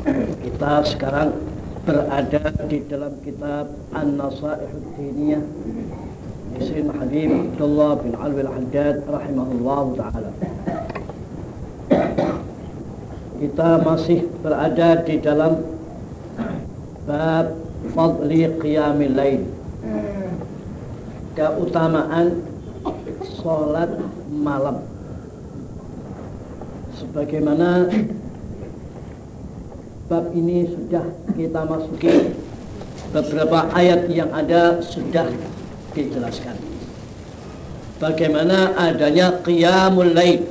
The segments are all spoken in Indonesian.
Kita sekarang berada di dalam kitab An-Nasaih Diniyah Yusrin Habib Abdullah bin Alwi Al-Haddad rahimahullah taala. Kita masih berada di dalam bab fadli qiyamil lail. Keutamaan salat malam. Sebagaimana bab ini sudah kita masuki. Beberapa ayat yang ada sudah dijelaskan. Bagaimana adanya qiyamul lail.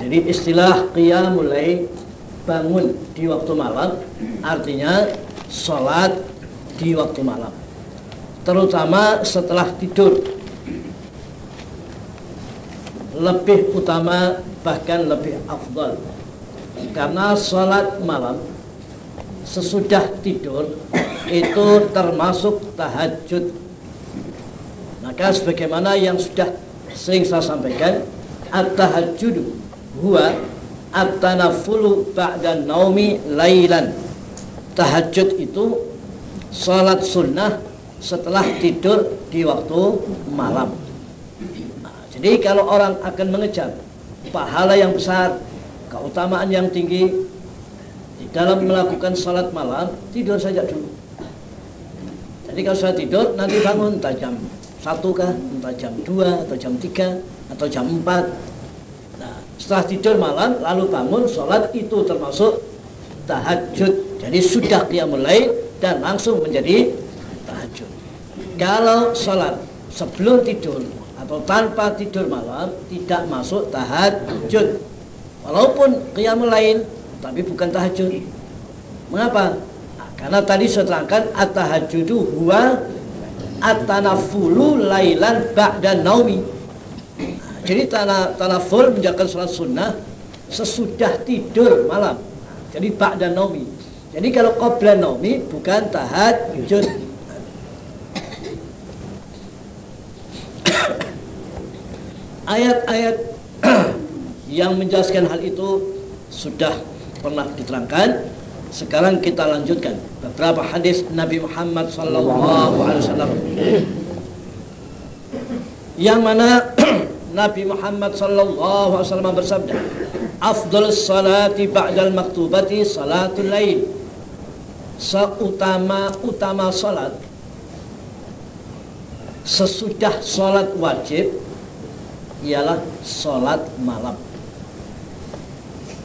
Jadi istilah qiyamul lail bangun di waktu malam artinya sholat di waktu malam. Terutama setelah tidur. Lebih utama bahkan lebih afdal. Karena sholat malam sesudah tidur itu termasuk tahajud. Maka sebagaimana yang sudah sering saya sampaikan at-tahajjudu huwa at-tanaffulu ba'da naumi lailan. Tahajud itu salat sunnah setelah tidur di waktu malam. Nah, jadi kalau orang akan mengejar pahala yang besar keutamaan yang tinggi dalam melakukan salat malam tidur saja dulu. Jadi kalau saya tidur nanti bangun entah jam satu kah, entah jam 2 atau jam 3 atau jam 4. Nah, setelah tidur malam lalu bangun salat itu termasuk tahajud. Jadi sudah dia mulai dan langsung menjadi tahajud. Kalau salat sebelum tidur atau tanpa tidur malam tidak masuk tahajud. Walaupun qiyamul lain tapi bukan tahajud. Mengapa? Karena tadi saya terangkan at-tahajjudu huwa at-tanafulu lailan ba'da naumi. Jadi tanah tanaful menjalankan sholat sunnah sesudah tidur malam. Jadi ba'da naumi. Jadi kalau qabla naumi bukan tahajud. Ayat-ayat yang menjelaskan hal itu sudah pernah diterangkan. Sekarang kita lanjutkan beberapa hadis Nabi Muhammad sallallahu alaihi wasallam. Yang mana Nabi Muhammad sallallahu alaihi wasallam bersabda, "Afdal salati ba'dal maktubati salatul lail." Seutama-utama salat sesudah salat wajib ialah salat malam.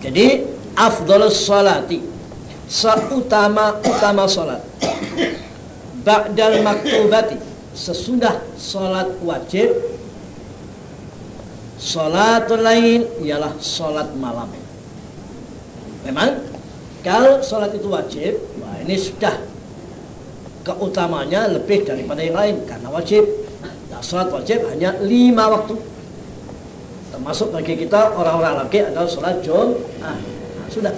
Jadi afdalus salati. Seutama-utama salat. Ba'dal maktubati. Sesudah salat wajib salatul lain ialah salat malam. Memang kalau salat itu wajib wah ini sudah keutamanya lebih daripada yang lain karena wajib. Nah, salat wajib hanya lima waktu. Termasuk bagi kita orang-orang laki adalah salat Jumat sudah.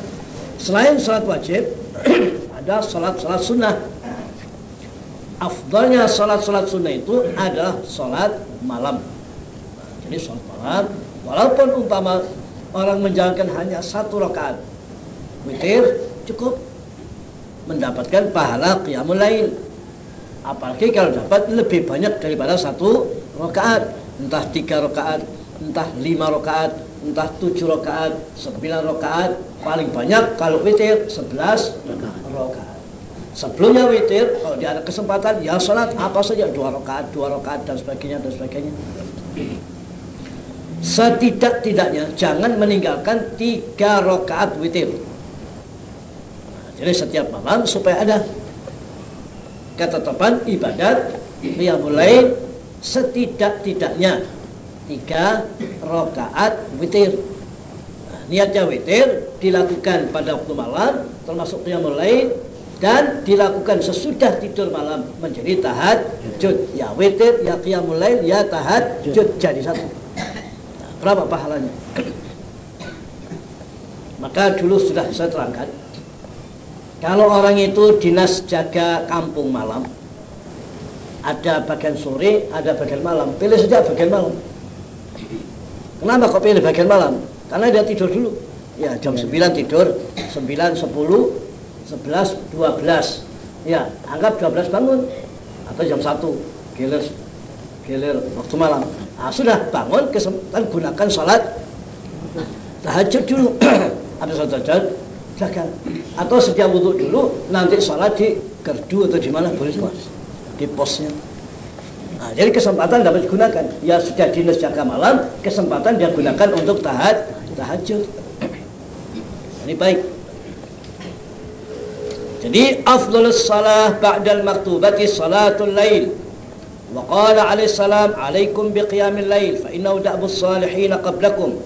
Selain salat wajib, ada salat-salat sunnah. Afdalnya salat-salat sunnah itu adalah salat malam. Jadi salat malam, walaupun umpama orang menjalankan hanya satu rakaat, witir cukup mendapatkan pahala qiyamul lail. Apalagi kalau dapat lebih banyak daripada satu rakaat, entah tiga rakaat, entah lima rakaat, entah tujuh rakaat, sembilan rakaat, paling banyak kalau witir sebelas rakaat. Sebelumnya witir, kalau dia ada kesempatan, ya sholat apa saja dua rakaat, dua rakaat dan sebagainya dan sebagainya. Setidak-tidaknya jangan meninggalkan tiga rakaat witir. jadi setiap malam supaya ada ketetapan ibadat yang mulai setidak-tidaknya tiga rakaat witir. Nah, niatnya witir dilakukan pada waktu malam termasuk yang mulai dan dilakukan sesudah tidur malam menjadi tahajud. Ya witir, ya qiyamul lail, ya tahajud jadi satu. Nah, berapa pahalanya? Maka dulu sudah saya terangkan kalau orang itu dinas jaga kampung malam ada bagian sore, ada bagian malam. Pilih saja bagian malam. Kenapa kok pilih bagian malam? Karena dia tidur dulu. Ya, jam 9 tidur, 9, 10, 11, 12. Ya, anggap 12 bangun atau jam 1 gilir gilir waktu malam. Nah, sudah bangun kesempatan gunakan sholat tahajud dulu. Ada sholat tahajud, jaga. Atau setiap wudhu dulu, nanti sholat di gerdu atau di mana boleh semua. Di posnya. Nah, jadi kesempatan dapat digunakan. Ya sudah dinas jaga malam, kesempatan dia gunakan untuk tahaj, tahajud. Ini baik. Jadi afdhalus salah ba'dal maktubati salatul lail. Wa qala alaihi salam alaikum biqiyamil lail fa innahu da'bus salihin qablakum.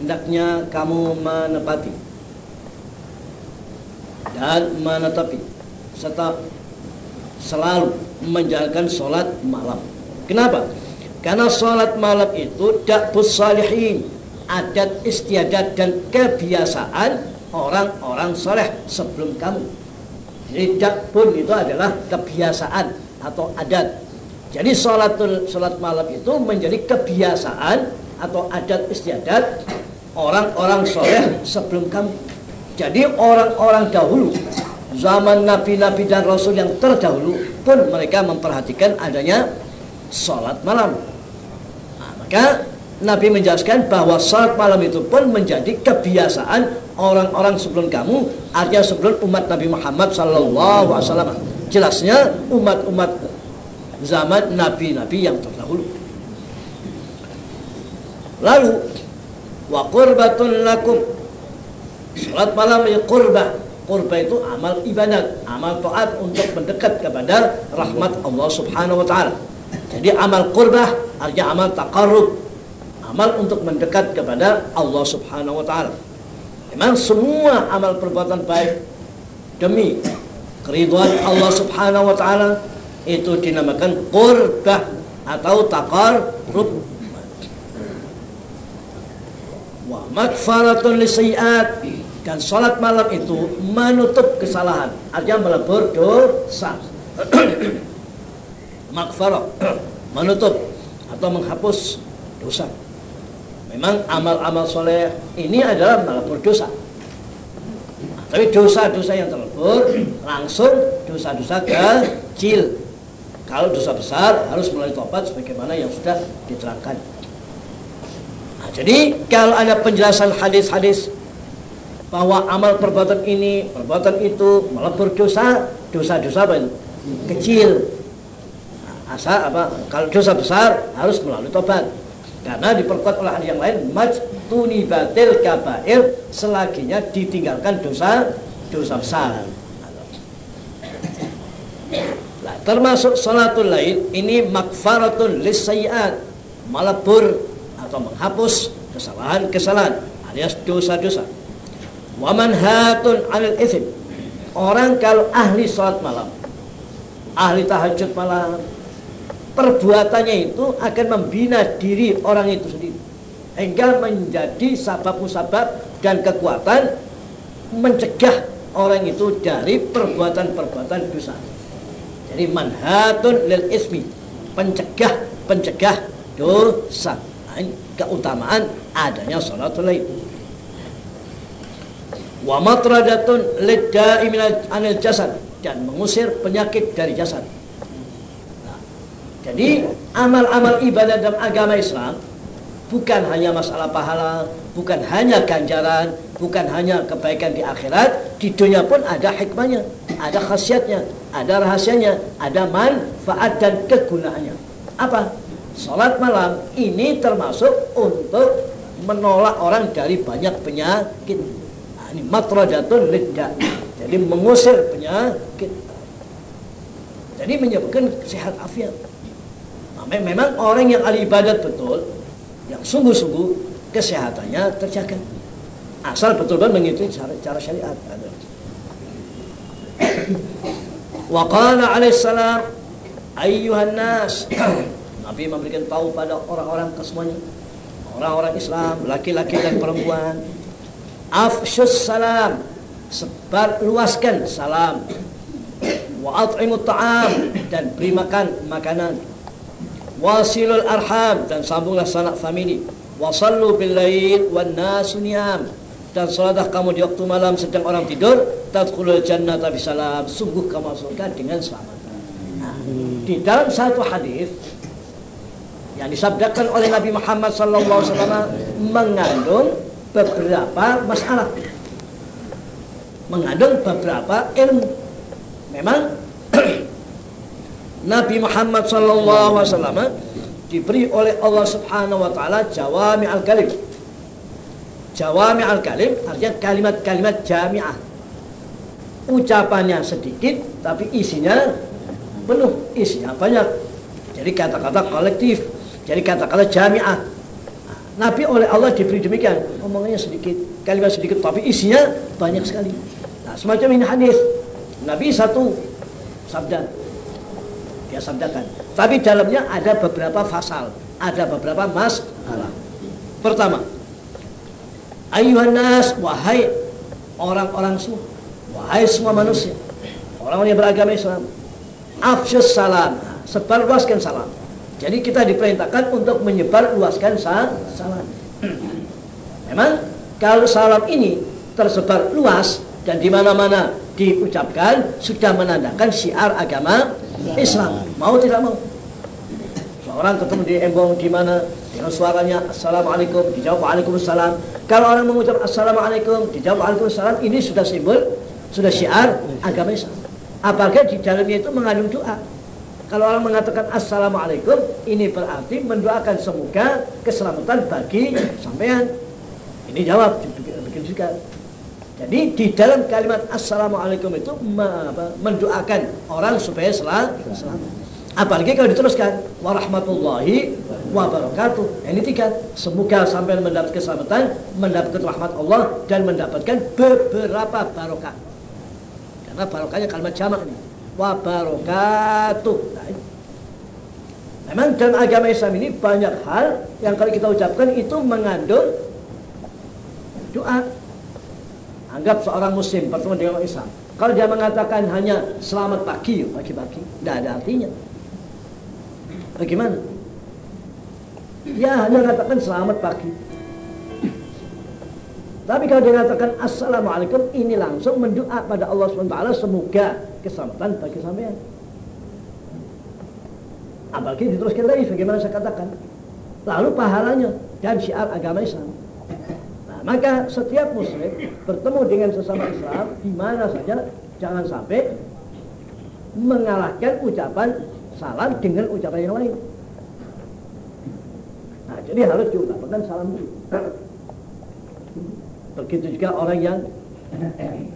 Hendaknya kamu menepati dan menetapi serta selalu menjalankan sholat malam. Kenapa? Karena sholat malam itu dakbus salihin, adat istiadat dan kebiasaan orang-orang soleh sebelum kamu. Jadi dakbun itu adalah kebiasaan atau adat. Jadi sholatul sholat malam itu menjadi kebiasaan atau adat istiadat orang-orang soleh sebelum kamu. Jadi orang-orang dahulu zaman nabi-nabi dan rasul yang terdahulu pun mereka memperhatikan adanya sholat malam. Nah, maka Nabi menjelaskan bahwa sholat malam itu pun menjadi kebiasaan orang-orang sebelum kamu, artinya sebelum umat Nabi Muhammad Wasallam. Jelasnya umat-umat zaman nabi-nabi yang terdahulu. Lalu wa qurbatun lakum. Salat malam ya qurbah Kurba itu amal ibadat, amal taat untuk mendekat kepada rahmat Allah Subhanahu wa taala. Jadi amal qurbah artinya amal taqarrub, amal untuk mendekat kepada Allah Subhanahu wa taala. Memang semua amal perbuatan baik demi keridhaan Allah Subhanahu wa taala itu dinamakan qurbah atau taqarrub. Wa makfaratun lisayiat dan sholat malam itu menutup kesalahan. Artinya melebur dosa makfarah menutup atau menghapus dosa. Memang amal-amal soleh ini adalah melebur dosa tapi dosa-dosa yang terlebur langsung dosa-dosa kecil. Kalau dosa besar harus melalui tobat sebagaimana yang sudah diterangkan. Nah, jadi kalau ada penjelasan hadis-hadis bahwa amal perbuatan ini, perbuatan itu melebur dosa, dosa-dosa apa itu? Kecil. Asal apa? Kalau dosa besar harus melalui tobat. Karena diperkuat oleh hadis yang lain, majtuni batil kabair selaginya ditinggalkan dosa dosa besar. Nah, termasuk salatul lain ini makfaratun lisayiat melebur atau menghapus kesalahan-kesalahan alias dosa-dosa Waman hatun alil isim. Orang kalau ahli sholat malam, ahli tahajud malam, perbuatannya itu akan membina diri orang itu sendiri. Hingga menjadi sabab musabab dan kekuatan mencegah orang itu dari perbuatan-perbuatan dosa. Jadi manhatun lil ismi, pencegah pencegah dosa. Keutamaan adanya sholat lain wa matradatun lidda'i anil jasad dan mengusir penyakit dari jasad. Nah, jadi amal-amal ibadah dalam agama Islam bukan hanya masalah pahala, bukan hanya ganjaran, bukan hanya kebaikan di akhirat, di dunia pun ada hikmahnya, ada khasiatnya, ada rahasianya, ada manfaat dan kegunaannya. Apa? Salat malam ini termasuk untuk menolak orang dari banyak penyakit ini matradatun lidda jadi mengusir penyakit. Jadi menyebabkan sehat afiat. Nah, memang orang yang ahli ibadat betul yang sungguh-sungguh kesehatannya terjaga. Asal betul-betul mengikuti cara, cara syariat. Wa qala alaihissalam ayyuhan nas. Nabi memberikan tahu pada orang-orang kesemuanya orang-orang Islam laki-laki dan perempuan afsyus salam. Sebar luaskan salam. Wa at'imut ta'am. Dan beri makan makanan. Wasilul arham. Dan sambunglah sanak famili. Wa sallu bil lail wan nasu niyam. Dan salatlah kamu di waktu malam sedang orang tidur tadkhulul jannata bisalam sungguh kamu surga dengan selamat. Nah, di dalam satu hadis yang disabdakan oleh Nabi Muhammad SAW mengandung beberapa masalah mengandung beberapa ilmu memang Nabi Muhammad SAW diberi oleh Allah Subhanahu Wa Taala jawami al kalim Jawami al-kalim artinya kalimat-kalimat jami'ah. Ucapannya sedikit tapi isinya penuh, isinya banyak. Jadi kata-kata kolektif, jadi kata-kata jami'ah. Nabi oleh Allah diberi demikian, ngomongnya sedikit, kalimat sedikit tapi isinya banyak sekali. Nah, semacam ini hadis. Nabi satu sabda dia sabdakan. Tapi dalamnya ada beberapa fasal, ada beberapa masalah. Pertama, Ayuhan nas, wahai orang-orang semua, wahai semua manusia, orang-orang yang beragama Islam, afsyus salam, sebar luaskan salam. Jadi kita diperintahkan untuk menyebar luaskan salam. Memang kalau salam ini tersebar luas dan di mana-mana diucapkan sudah menandakan syiar agama Islam. Mau tidak mau? Seorang ketemu di embong di mana dengan suaranya Assalamualaikum dijawab Waalaikumsalam. Kalau orang mengucap Assalamualaikum dijawab Waalaikumsalam ini sudah simbol, sudah syiar agama Islam. Apakah di dalamnya itu mengandung doa? Kalau orang mengatakan Assalamualaikum ini berarti mendoakan semoga keselamatan bagi sampean. Ini jawab juga. Jadi di dalam kalimat Assalamualaikum itu mendoakan orang supaya selamat. Apalagi kalau diteruskan warahmatullahi wabarakatuh. Ini tiga. Semoga sampai mendapat keselamatan, mendapatkan rahmat Allah dan mendapatkan beberapa barokah. Karena barokahnya kalimat jamak Wabarakatuh. Memang dalam agama Islam ini banyak hal yang kalau kita ucapkan itu mengandung doa. Anggap seorang muslim bertemu dengan Islam. Kalau dia mengatakan hanya selamat pagi, pagi-pagi, tidak ada artinya. Bagaimana? Ya hanya katakan selamat pagi. Tapi kalau dia katakan Assalamualaikum ini langsung mendoa pada Allah SWT semoga keselamatan bagi sampean. Apalagi diteruskan lagi bagaimana saya katakan. Lalu pahalanya dan syiar agama Islam. Nah, maka setiap muslim bertemu dengan sesama Islam di mana saja jangan sampai mengalahkan ucapan salam dengan ucapan yang lain. Nah, jadi harus diucapkan salam dulu. Begitu juga orang yang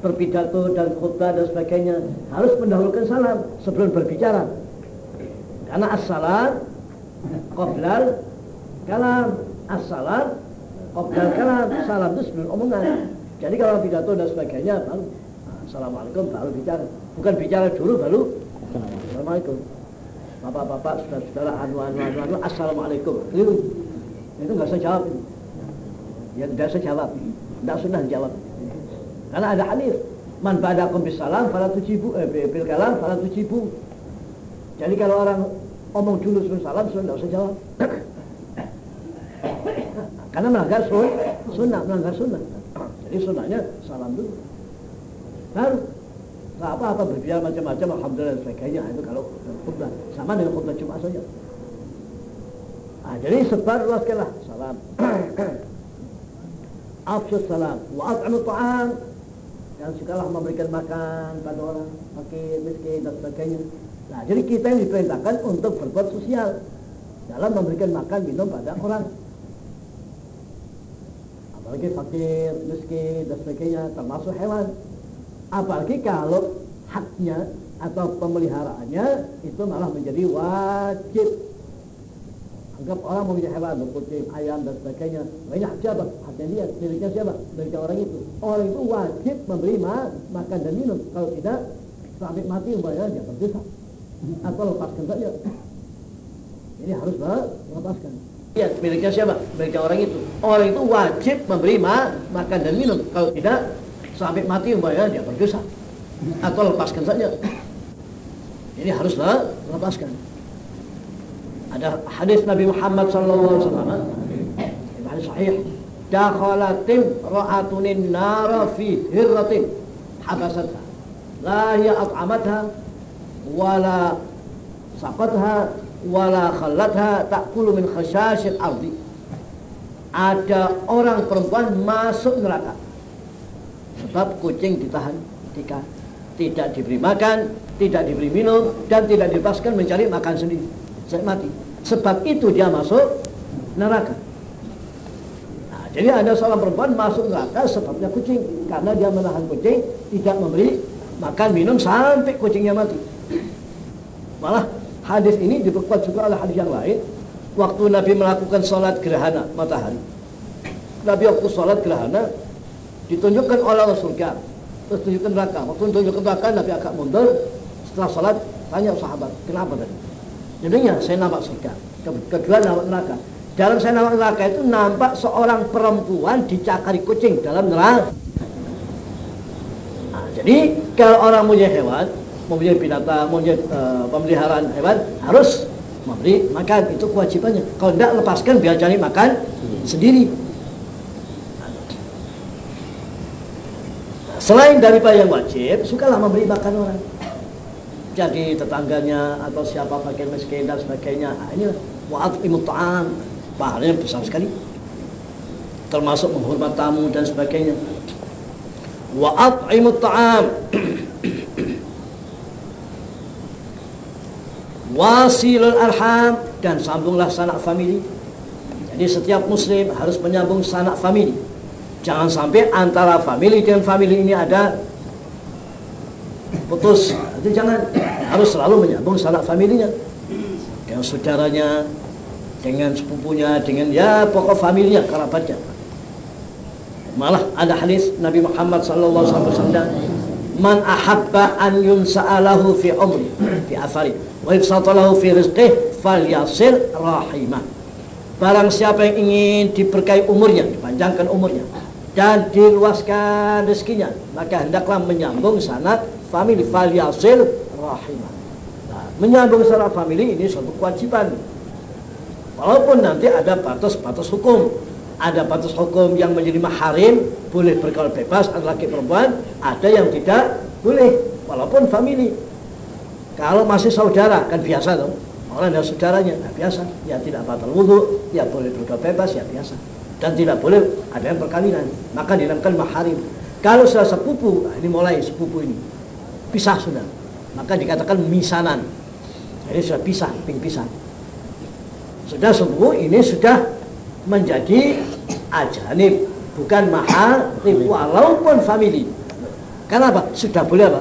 berpidato dan khutbah dan sebagainya harus mendahulukan salam sebelum berbicara. Karena as-salam qoblal kalam as-salam qoblal kalam salam itu sebelum omongan. Jadi kalau pidato dan sebagainya baru Assalamualaikum baru bicara. Bukan bicara dulu baru Assalamualaikum bapak-bapak, saudara-saudara, anu, anu, anu, anu, assalamualaikum. Itu, nggak usah jawab. Ya tidak usah jawab. Tidak sunnah jawab. Karena ada hadis, man ba'dakum bisalam fala tujibu eh bil kalam fala tujibu. Jadi kalau orang omong dulu sebelum salam, sudah tidak usah jawab. Karena melanggar sun, sunnah, melanggar sunnah. Jadi sunnahnya salam dulu. Baru Nah, apa-apa berbicara macam-macam, alhamdulillah dan sebagainya. Itu kalau khutbah sama dengan khutbah Jumat saja. Nah, jadi sebar luaskanlah salam. Afsus salam wa at'amu ta'am dan sukalah memberikan makan pada orang fakir, miskin dan sebagainya. Nah, jadi kita yang diperintahkan untuk berbuat sosial dalam memberikan makan minum pada orang. Apalagi fakir, miskin dan sebagainya termasuk hewan. Apalagi kalau haknya atau pemeliharaannya itu malah menjadi wajib. Anggap orang mempunyai hewan, kucing, ayam dan sebagainya. Hak siapa? Haknya dia, miliknya siapa? Miliknya orang itu. Orang itu wajib memberi ma makan dan minum. Kalau tidak, sampai mati umpamanya dia berdosa. Atau lepaskan saja. Ini harus lepaskan. Ya, miliknya siapa? Miliknya orang itu. Orang itu wajib memberi ma makan dan minum. Kalau tidak, sampai mati umpamanya dia berdosa atau lepaskan saja ini haruslah lepaskan ada hadis Nabi Muhammad SAW hadis sahih dakhalatim ra'atunin nara fi hirratin habasatha la hiya at'amatha wala saqatha wala khallatha ta'kulu min khashashil ardi ada orang perempuan masuk neraka sebab kucing ditahan ketika tidak diberi makan, tidak diberi minum, dan tidak dilepaskan mencari makan sendiri. Saya mati. Sebab itu dia masuk neraka. Nah, jadi ada seorang perempuan masuk neraka sebabnya kucing. Karena dia menahan kucing, tidak memberi makan, minum sampai kucingnya mati. Malah hadis ini diperkuat juga oleh hadis yang lain. Waktu Nabi melakukan sholat gerhana matahari. Nabi waktu sholat gerhana ditunjukkan oleh surga terus tunjukkan neraka waktu tunjukkan neraka Nabi agak mundur setelah sholat tanya sahabat kenapa tadi jadinya saya nampak surga kedua nampak neraka dalam saya nampak neraka itu nampak seorang perempuan dicakari kucing dalam neraka nah, jadi kalau orang punya hewan mempunyai binatang, mempunyai uh, pemeliharaan hewan harus memberi makan itu kewajibannya. Kalau tidak lepaskan biar cari makan sendiri. Selain daripada yang wajib, sukalah memberi makan orang. Jadi tetangganya atau siapa fakir miskin dan sebagainya. Nah, ini wa'at ta'am. Pahalanya besar sekali. Termasuk menghormat tamu dan sebagainya. Wa'at ta'am. Wasilul arham dan sambunglah sanak famili. Jadi setiap muslim harus menyambung sanak famili Jangan sampai antara family dengan family ini ada putus. Itu jangan harus selalu menyambung sanak familinya dengan saudaranya, dengan sepupunya, dengan ya pokok familinya, kerabatnya. Malah ada hadis Nabi Muhammad sallallahu alaihi wasallam Man ahabba an yunsa'alahu fi umri fi athari wa yufsatalahu fi rizqih falyasil rahimah. Barang siapa yang ingin diberkahi umurnya, dipanjangkan umurnya, dan diluaskan rezekinya maka hendaklah menyambung sanad famili faliasil rahimah. Nah, menyambung sanad famili ini suatu kewajiban. Walaupun nanti ada batas-batas hukum. Ada batas hukum yang menjadi maharim boleh bergaul bebas antara laki perempuan ada yang tidak boleh walaupun famili kalau masih saudara kan biasa dong. Orang ada saudaranya nah, biasa. Ya tidak batal wudhu ya boleh bergaul bebas ya biasa. Dan tidak boleh ada yang perkawinan maka dinamakan maharim. Kalau sudah sepupu nah ini mulai sepupu ini pisah sudah. Maka dikatakan misanan. Jadi sudah pisah ping pisah. Sudah sepupu ini sudah menjadi ajanib. Bukan mahal walaupun family. Karena apa? Sudah boleh apa?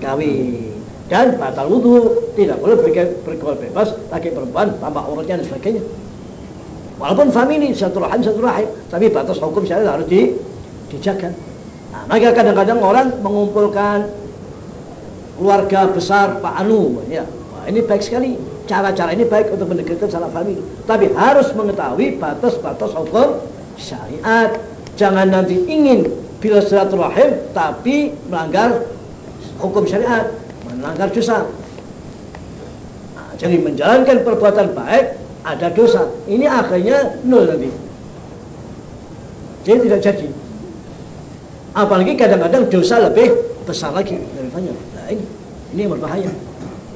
Kawin. Dan batal wudhu tidak boleh bergaul bebas laki perempuan tambah auratnya dan sebagainya. Walaupun famili satu rahim satu rahim, tapi batas hukum syariat harus di, dijaga. Nah, maka kadang-kadang orang mengumpulkan keluarga besar Pak Anu, ya. Ini baik sekali. Cara-cara ini baik untuk mendekatkan salah famili. Tapi harus mengetahui batas-batas hukum syariat. Jangan nanti ingin bila silaturahim tapi melanggar hukum syariat, melanggar dosa. Nah, jadi menjalankan perbuatan baik ada dosa. Ini akhirnya nol nanti. Jadi tidak jadi. Apalagi kadang-kadang dosa lebih besar lagi daripada. Nah ini, ini berbahaya.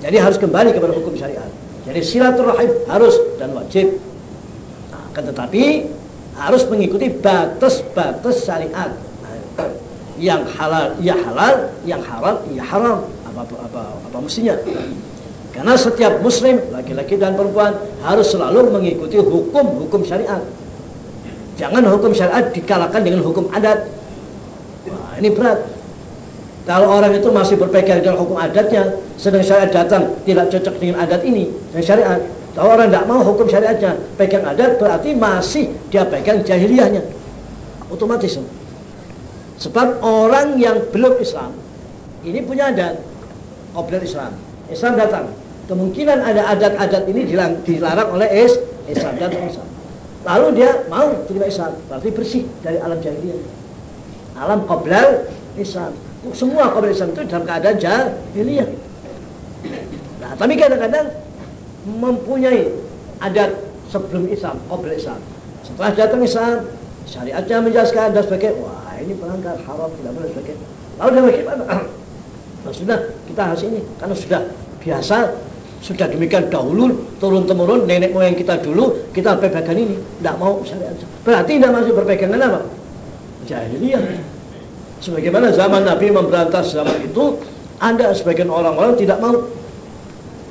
Jadi harus kembali kepada hukum syariat. Jadi silaturahim harus dan wajib. Nah, tetapi harus mengikuti batas-batas syariat. Yang halal ya halal, yang haram ya haram. Apa apa apa, apa mestinya. Karena setiap muslim, laki-laki dan perempuan harus selalu mengikuti hukum-hukum syariat. Jangan hukum syariat dikalahkan dengan hukum adat. Wah, ini berat. Kalau orang itu masih berpegang dengan hukum adatnya, sedang syariat datang tidak cocok dengan adat ini, dan syariat. Kalau orang tidak mau hukum syariatnya, pegang adat berarti masih dia pegang jahiliyahnya. Otomatis. Sebab orang yang belum Islam, ini punya adat, obral Islam Islam datang. Kemungkinan ada adat-adat ini dilarang oleh is, Islam dan Islam. Lalu dia mau terima Islam, berarti bersih dari alam jahiliyah. Alam qoblal Islam. Semua qoblal Islam itu dalam keadaan jahiliyah. Nah, tapi kadang-kadang mempunyai adat sebelum Islam, qoblal Islam. Setelah datang Islam, syariatnya menjelaskan dan sebagainya. Wah ini pelanggar haram tidak boleh sebagainya. Lalu dia bagaimana? Nah, sudah kita harus ini. Karena sudah biasa sudah demikian dahulu turun temurun nenek moyang kita dulu kita pegangan ini. Tidak mau syariat. Berarti tidak masih berpegangan apa? Jahiliyah sebagaimana zaman Nabi memberantas zaman itu ada sebagian orang-orang tidak mau.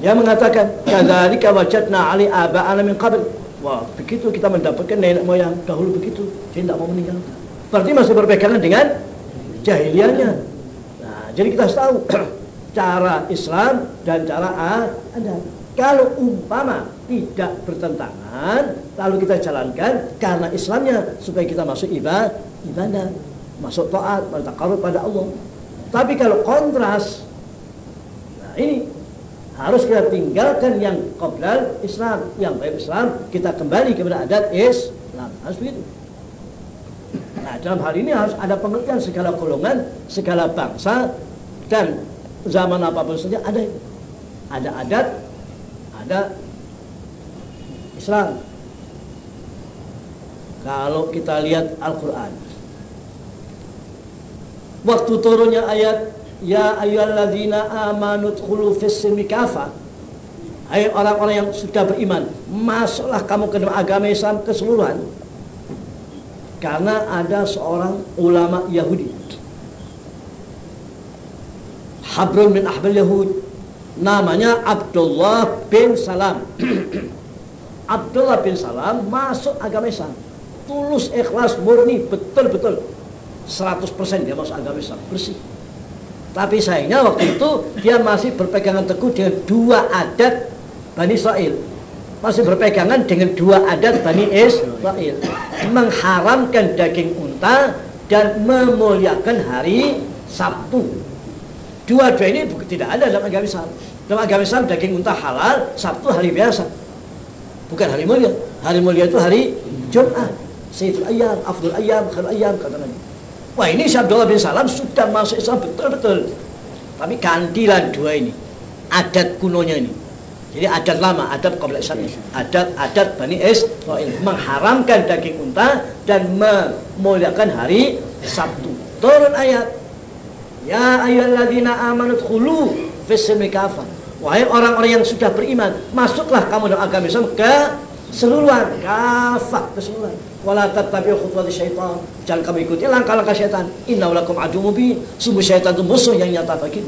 Dia mengatakan kadzalika wajadna ali aba'ana min qabl. Wah begitu kita mendapatkan nenek moyang dahulu begitu dia tidak mau meninggalkan. Berarti masih berpegangan dengan jahiliyahnya. Nah jadi kita tahu cara Islam dan cara Anda. Kalau umpama tidak bertentangan, lalu kita jalankan karena Islamnya supaya kita masuk ibadah, ibadah, masuk taat, bertakarub pada Allah. Tapi kalau kontras, nah ini harus kita tinggalkan yang qoblal Islam, yang baik Islam, kita kembali kepada adat Islam. Harus begitu. Nah, dalam hal ini harus ada pengertian segala golongan, segala bangsa dan zaman apa pun saja ada ada adat ada Islam kalau kita lihat Al-Quran waktu turunnya ayat ya ayyuhalladzina amanu dkhulu fis kafa Hai orang-orang yang sudah beriman, masuklah kamu ke dalam agama Islam keseluruhan. Karena ada seorang ulama Yahudi. Habrun min ahbal yahud. Namanya Abdullah bin Salam. Abdullah bin Salam masuk agama Islam. Tulus ikhlas murni betul-betul 100% dia masuk agama Islam bersih tapi sayangnya waktu itu dia masih berpegangan teguh dengan dua adat Bani Israel masih berpegangan dengan dua adat Bani Israel mengharamkan daging unta dan memuliakan hari Sabtu Dua-dua ini tidak ada dalam agama Islam. Dalam agama Islam daging unta halal, Sabtu hari biasa. Bukan hari mulia. Hari mulia itu hari Jumat. Sayyidul Ayyam, Afdul Ayyam, Khair Ayyam, kata Nabi. Wah ini Abdullah bin Salam sudah masuk Islam betul-betul. Tapi gantilah dua ini. Adat kunonya ini. Jadi adat lama, adat kompleks Islam Adat adat Bani Israel mengharamkan daging unta dan memuliakan hari Sabtu. Turun ayat Ya ayyuhalladzina amanu dkhulu fis kafa. Wahai orang-orang yang sudah beriman, masuklah kamu dalam agama Islam ke seluruhan, kafah keseluruhan. Wala tattabi'u khutuwati syaitan. Jangan kamu ikuti langkah-langkah syaitan. Innahu lakum adu mubin. Sungguh syaitan itu musuh yang nyata bagimu.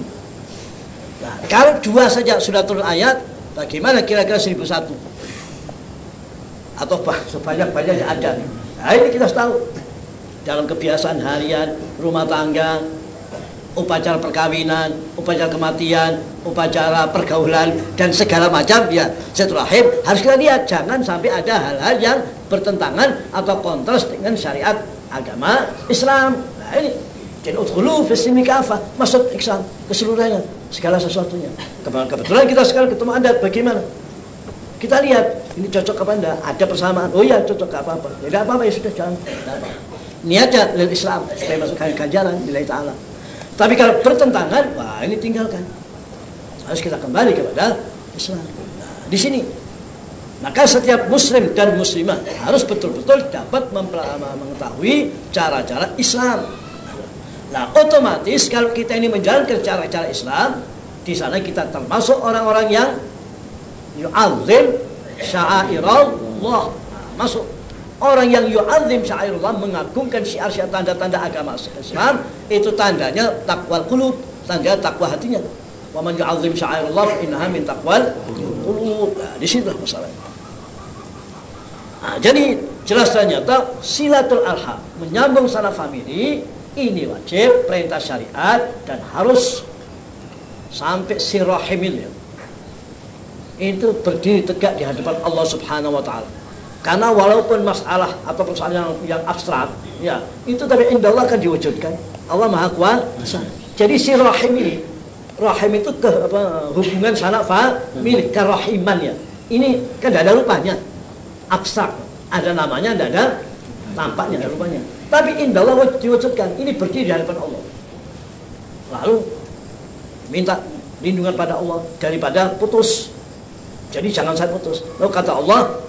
Nah, kalau dua saja sudah turun ayat, bagaimana kira-kira seribu satu? Atau sebanyak-banyak yang ada. Nah, ini kita tahu. Dalam kebiasaan harian, rumah tangga, upacara perkawinan, upacara kematian, upacara pergaulan dan segala macam ya rahim harus kita lihat jangan sampai ada hal-hal yang bertentangan atau kontras dengan syariat agama Islam. Nah ini jadi udhulu fisimi kafa masuk Islam keseluruhannya segala sesuatunya. Kebetulan kita sekarang ketemu adat bagaimana? Kita lihat ini cocok apa enggak? Ada persamaan. Oh ya cocok apa apa. Tidak apa apa ya sudah jangan. Niatnya lil Islam supaya masuk ganjaran nilai taala. Tapi kalau bertentangan, wah ini tinggalkan. Harus kita kembali kepada Islam. Nah, di sini maka setiap muslim dan muslimah harus betul-betul dapat mengetahui cara-cara Islam. Nah, otomatis kalau kita ini menjalankan cara-cara Islam, di sana kita termasuk orang-orang yang yu'azzim sya'airallah. Nah, masuk Orang yang yu'adzim syairullah mengagungkan syiar-syiar tanda-tanda agama Islam itu tandanya takwa qulub, tanda takwa hatinya. Wa man yu'adzim syairullah fa innaha min taqwal qulub. Nah, di situ masalahnya. Nah, jadi jelas dan nyata silatul arham menyambung sana famili ini wajib perintah syariat dan harus sampai sirahimil itu berdiri tegak di hadapan Allah Subhanahu wa taala karena walaupun masalah atau persoalan yang, yang abstrak, ya itu tapi indah Allah akan diwujudkan. Allah Maha Kuasa. Jadi si rahim ini, rahim itu ke apa, hubungan sanak milik kerahiman ya. Ini kan tidak ada rupanya, abstrak. Ada namanya, tidak ada tampaknya, ada rupanya. Tapi indah Allah diwujudkan. Ini berdiri di hadapan Allah. Lalu minta lindungan pada Allah daripada putus. Jadi jangan saya putus. Lalu kata Allah,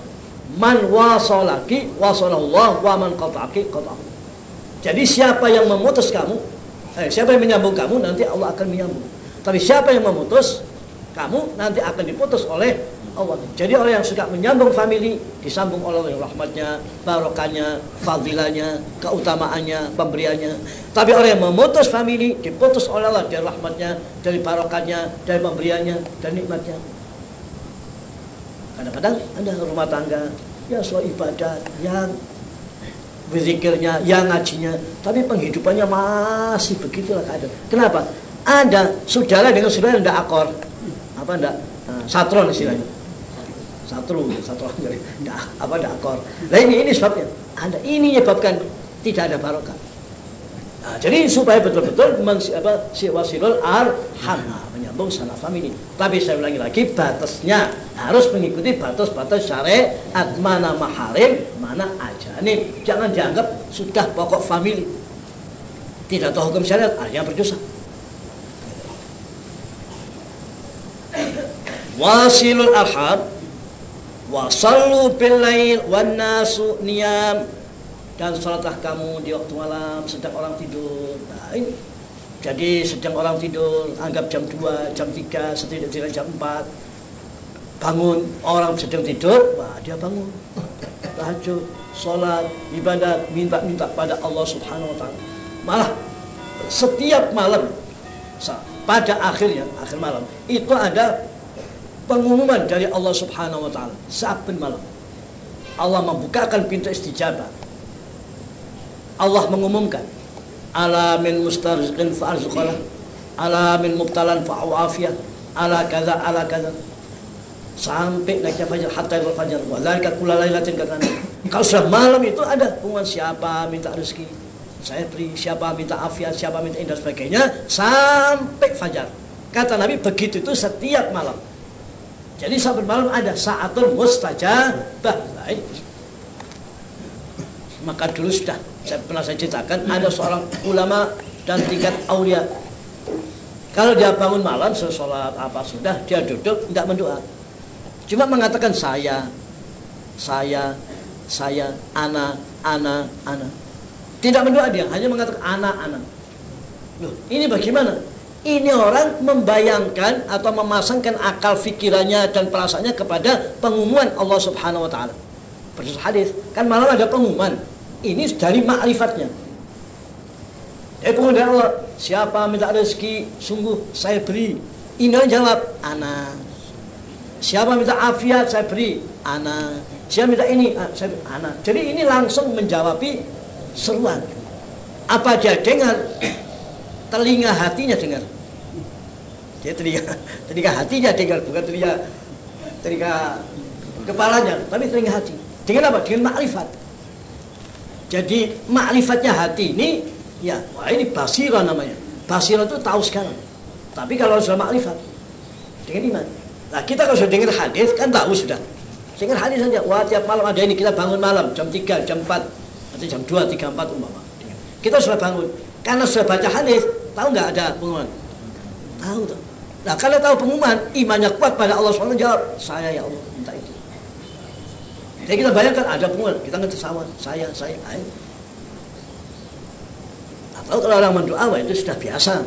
Man wasolaki wasolallah wa man qata'aki qata'ahu. Jadi siapa yang memutus kamu, eh, siapa yang menyambung kamu nanti Allah akan menyambung. Tapi siapa yang memutus kamu nanti akan diputus oleh Allah. Jadi orang yang suka menyambung family disambung oleh rahmatnya, barokahnya, fadilahnya, keutamaannya, pemberiannya. Tapi orang yang memutus family diputus oleh Allah dari rahmatnya, dari barokahnya, dari pemberiannya, dan nikmatnya. Kadang-kadang ada rumah tangga ya soal ibadah yang berzikirnya, yang ngajinya, tapi penghidupannya masih begitulah keadaan. Kenapa? Ada saudara dengan saudara tidak akor, apa tidak uh, satron istilahnya. Satu satu enggak apa enggak akor. Nah ini ini sebabnya. Ada ini menyebabkan tidak ada barokah. Nah, jadi supaya betul-betul apa si wasilul arham. nah, menyambung salah famili tapi saya ulangi lagi batasnya harus mengikuti batas-batas syariat. Mana maharim mana ajanib jangan dianggap sudah pokok famili tidak tahu hukum syariat yang berdosa. Wasilul arham Wasallu billail wan nasu niyam. Dan salatlah kamu di waktu malam sedang orang tidur. Nah, ini jadi sedang orang tidur, anggap jam 2, jam 3, setidaknya jam 4. Bangun, orang sedang tidur, wah dia bangun. Tahajud, sholat, ibadat, minta-minta pada Allah subhanahu wa ta'ala. Malah setiap malam, pada akhirnya, akhir malam, itu ada pengumuman dari Allah Subhanahu wa taala saben malam. Allah membukakan pintu istijabah. Allah mengumumkan ala min mustarziqin fa'arzuqalah ala min mubtalan fa'afiyah ala kaza ala kaza. Sampai naiknya fajar hatta il fajar. Wa dzalika kullu lailatin kata kalau sudah malam itu ada pengumuman siapa minta rezeki saya beri siapa minta afiat siapa minta indah sebagainya sampai fajar. Kata Nabi begitu itu setiap malam. Jadi sahabat malam ada saatul mustajabah. Baik. Maka dulu sudah saya pernah saya ceritakan ada seorang ulama dan tingkat aulia. Kalau dia bangun malam sholat apa sudah dia duduk tidak mendoa. Cuma mengatakan saya, saya, saya, ana, ana, ana. Tidak mendoa dia, hanya mengatakan ana, ana. Loh, ini bagaimana? Ini orang membayangkan atau memasangkan akal fikirannya dan perasaannya kepada pengumuman Allah Subhanahu wa taala. Berdasar hadis, kan malam ada pengumuman. Ini dari makrifatnya. Eh pengumuman Allah, siapa minta rezeki, sungguh saya beri. Ini jawab, ana. Siapa minta afiat, saya beri. Ana. Siapa minta ini, ah, saya beri. ana. Jadi ini langsung menjawabi seruan. Apa dia dengar? telinga hatinya dengar. Dia telinga, telinga hatinya dengar, bukan telinga telinga kepalanya, tapi telinga hati. Dengan apa? Dengan makrifat. Jadi makrifatnya hati ini, ya, wah ini basira namanya. Basira itu tahu sekarang. Tapi kalau sudah makrifat, dengan iman. Nah kita kalau sudah dengar hadis kan tahu sudah. Dengar hadis saja, wah tiap malam ada ini kita bangun malam jam 3, jam 4, atau jam 2, 3, 4 umpama. Kita sudah bangun. Karena sudah baca hadis, Tahu nggak ada pengumuman? Tahu tuh. Nah kalau tahu pengumuman, imannya kuat pada Allah SWT jawab, saya ya Allah Jadi kita bayangkan ada pengumuman, kita ngerti sama, saya, saya, ayo. Atau kalau orang mendoa, itu sudah biasa.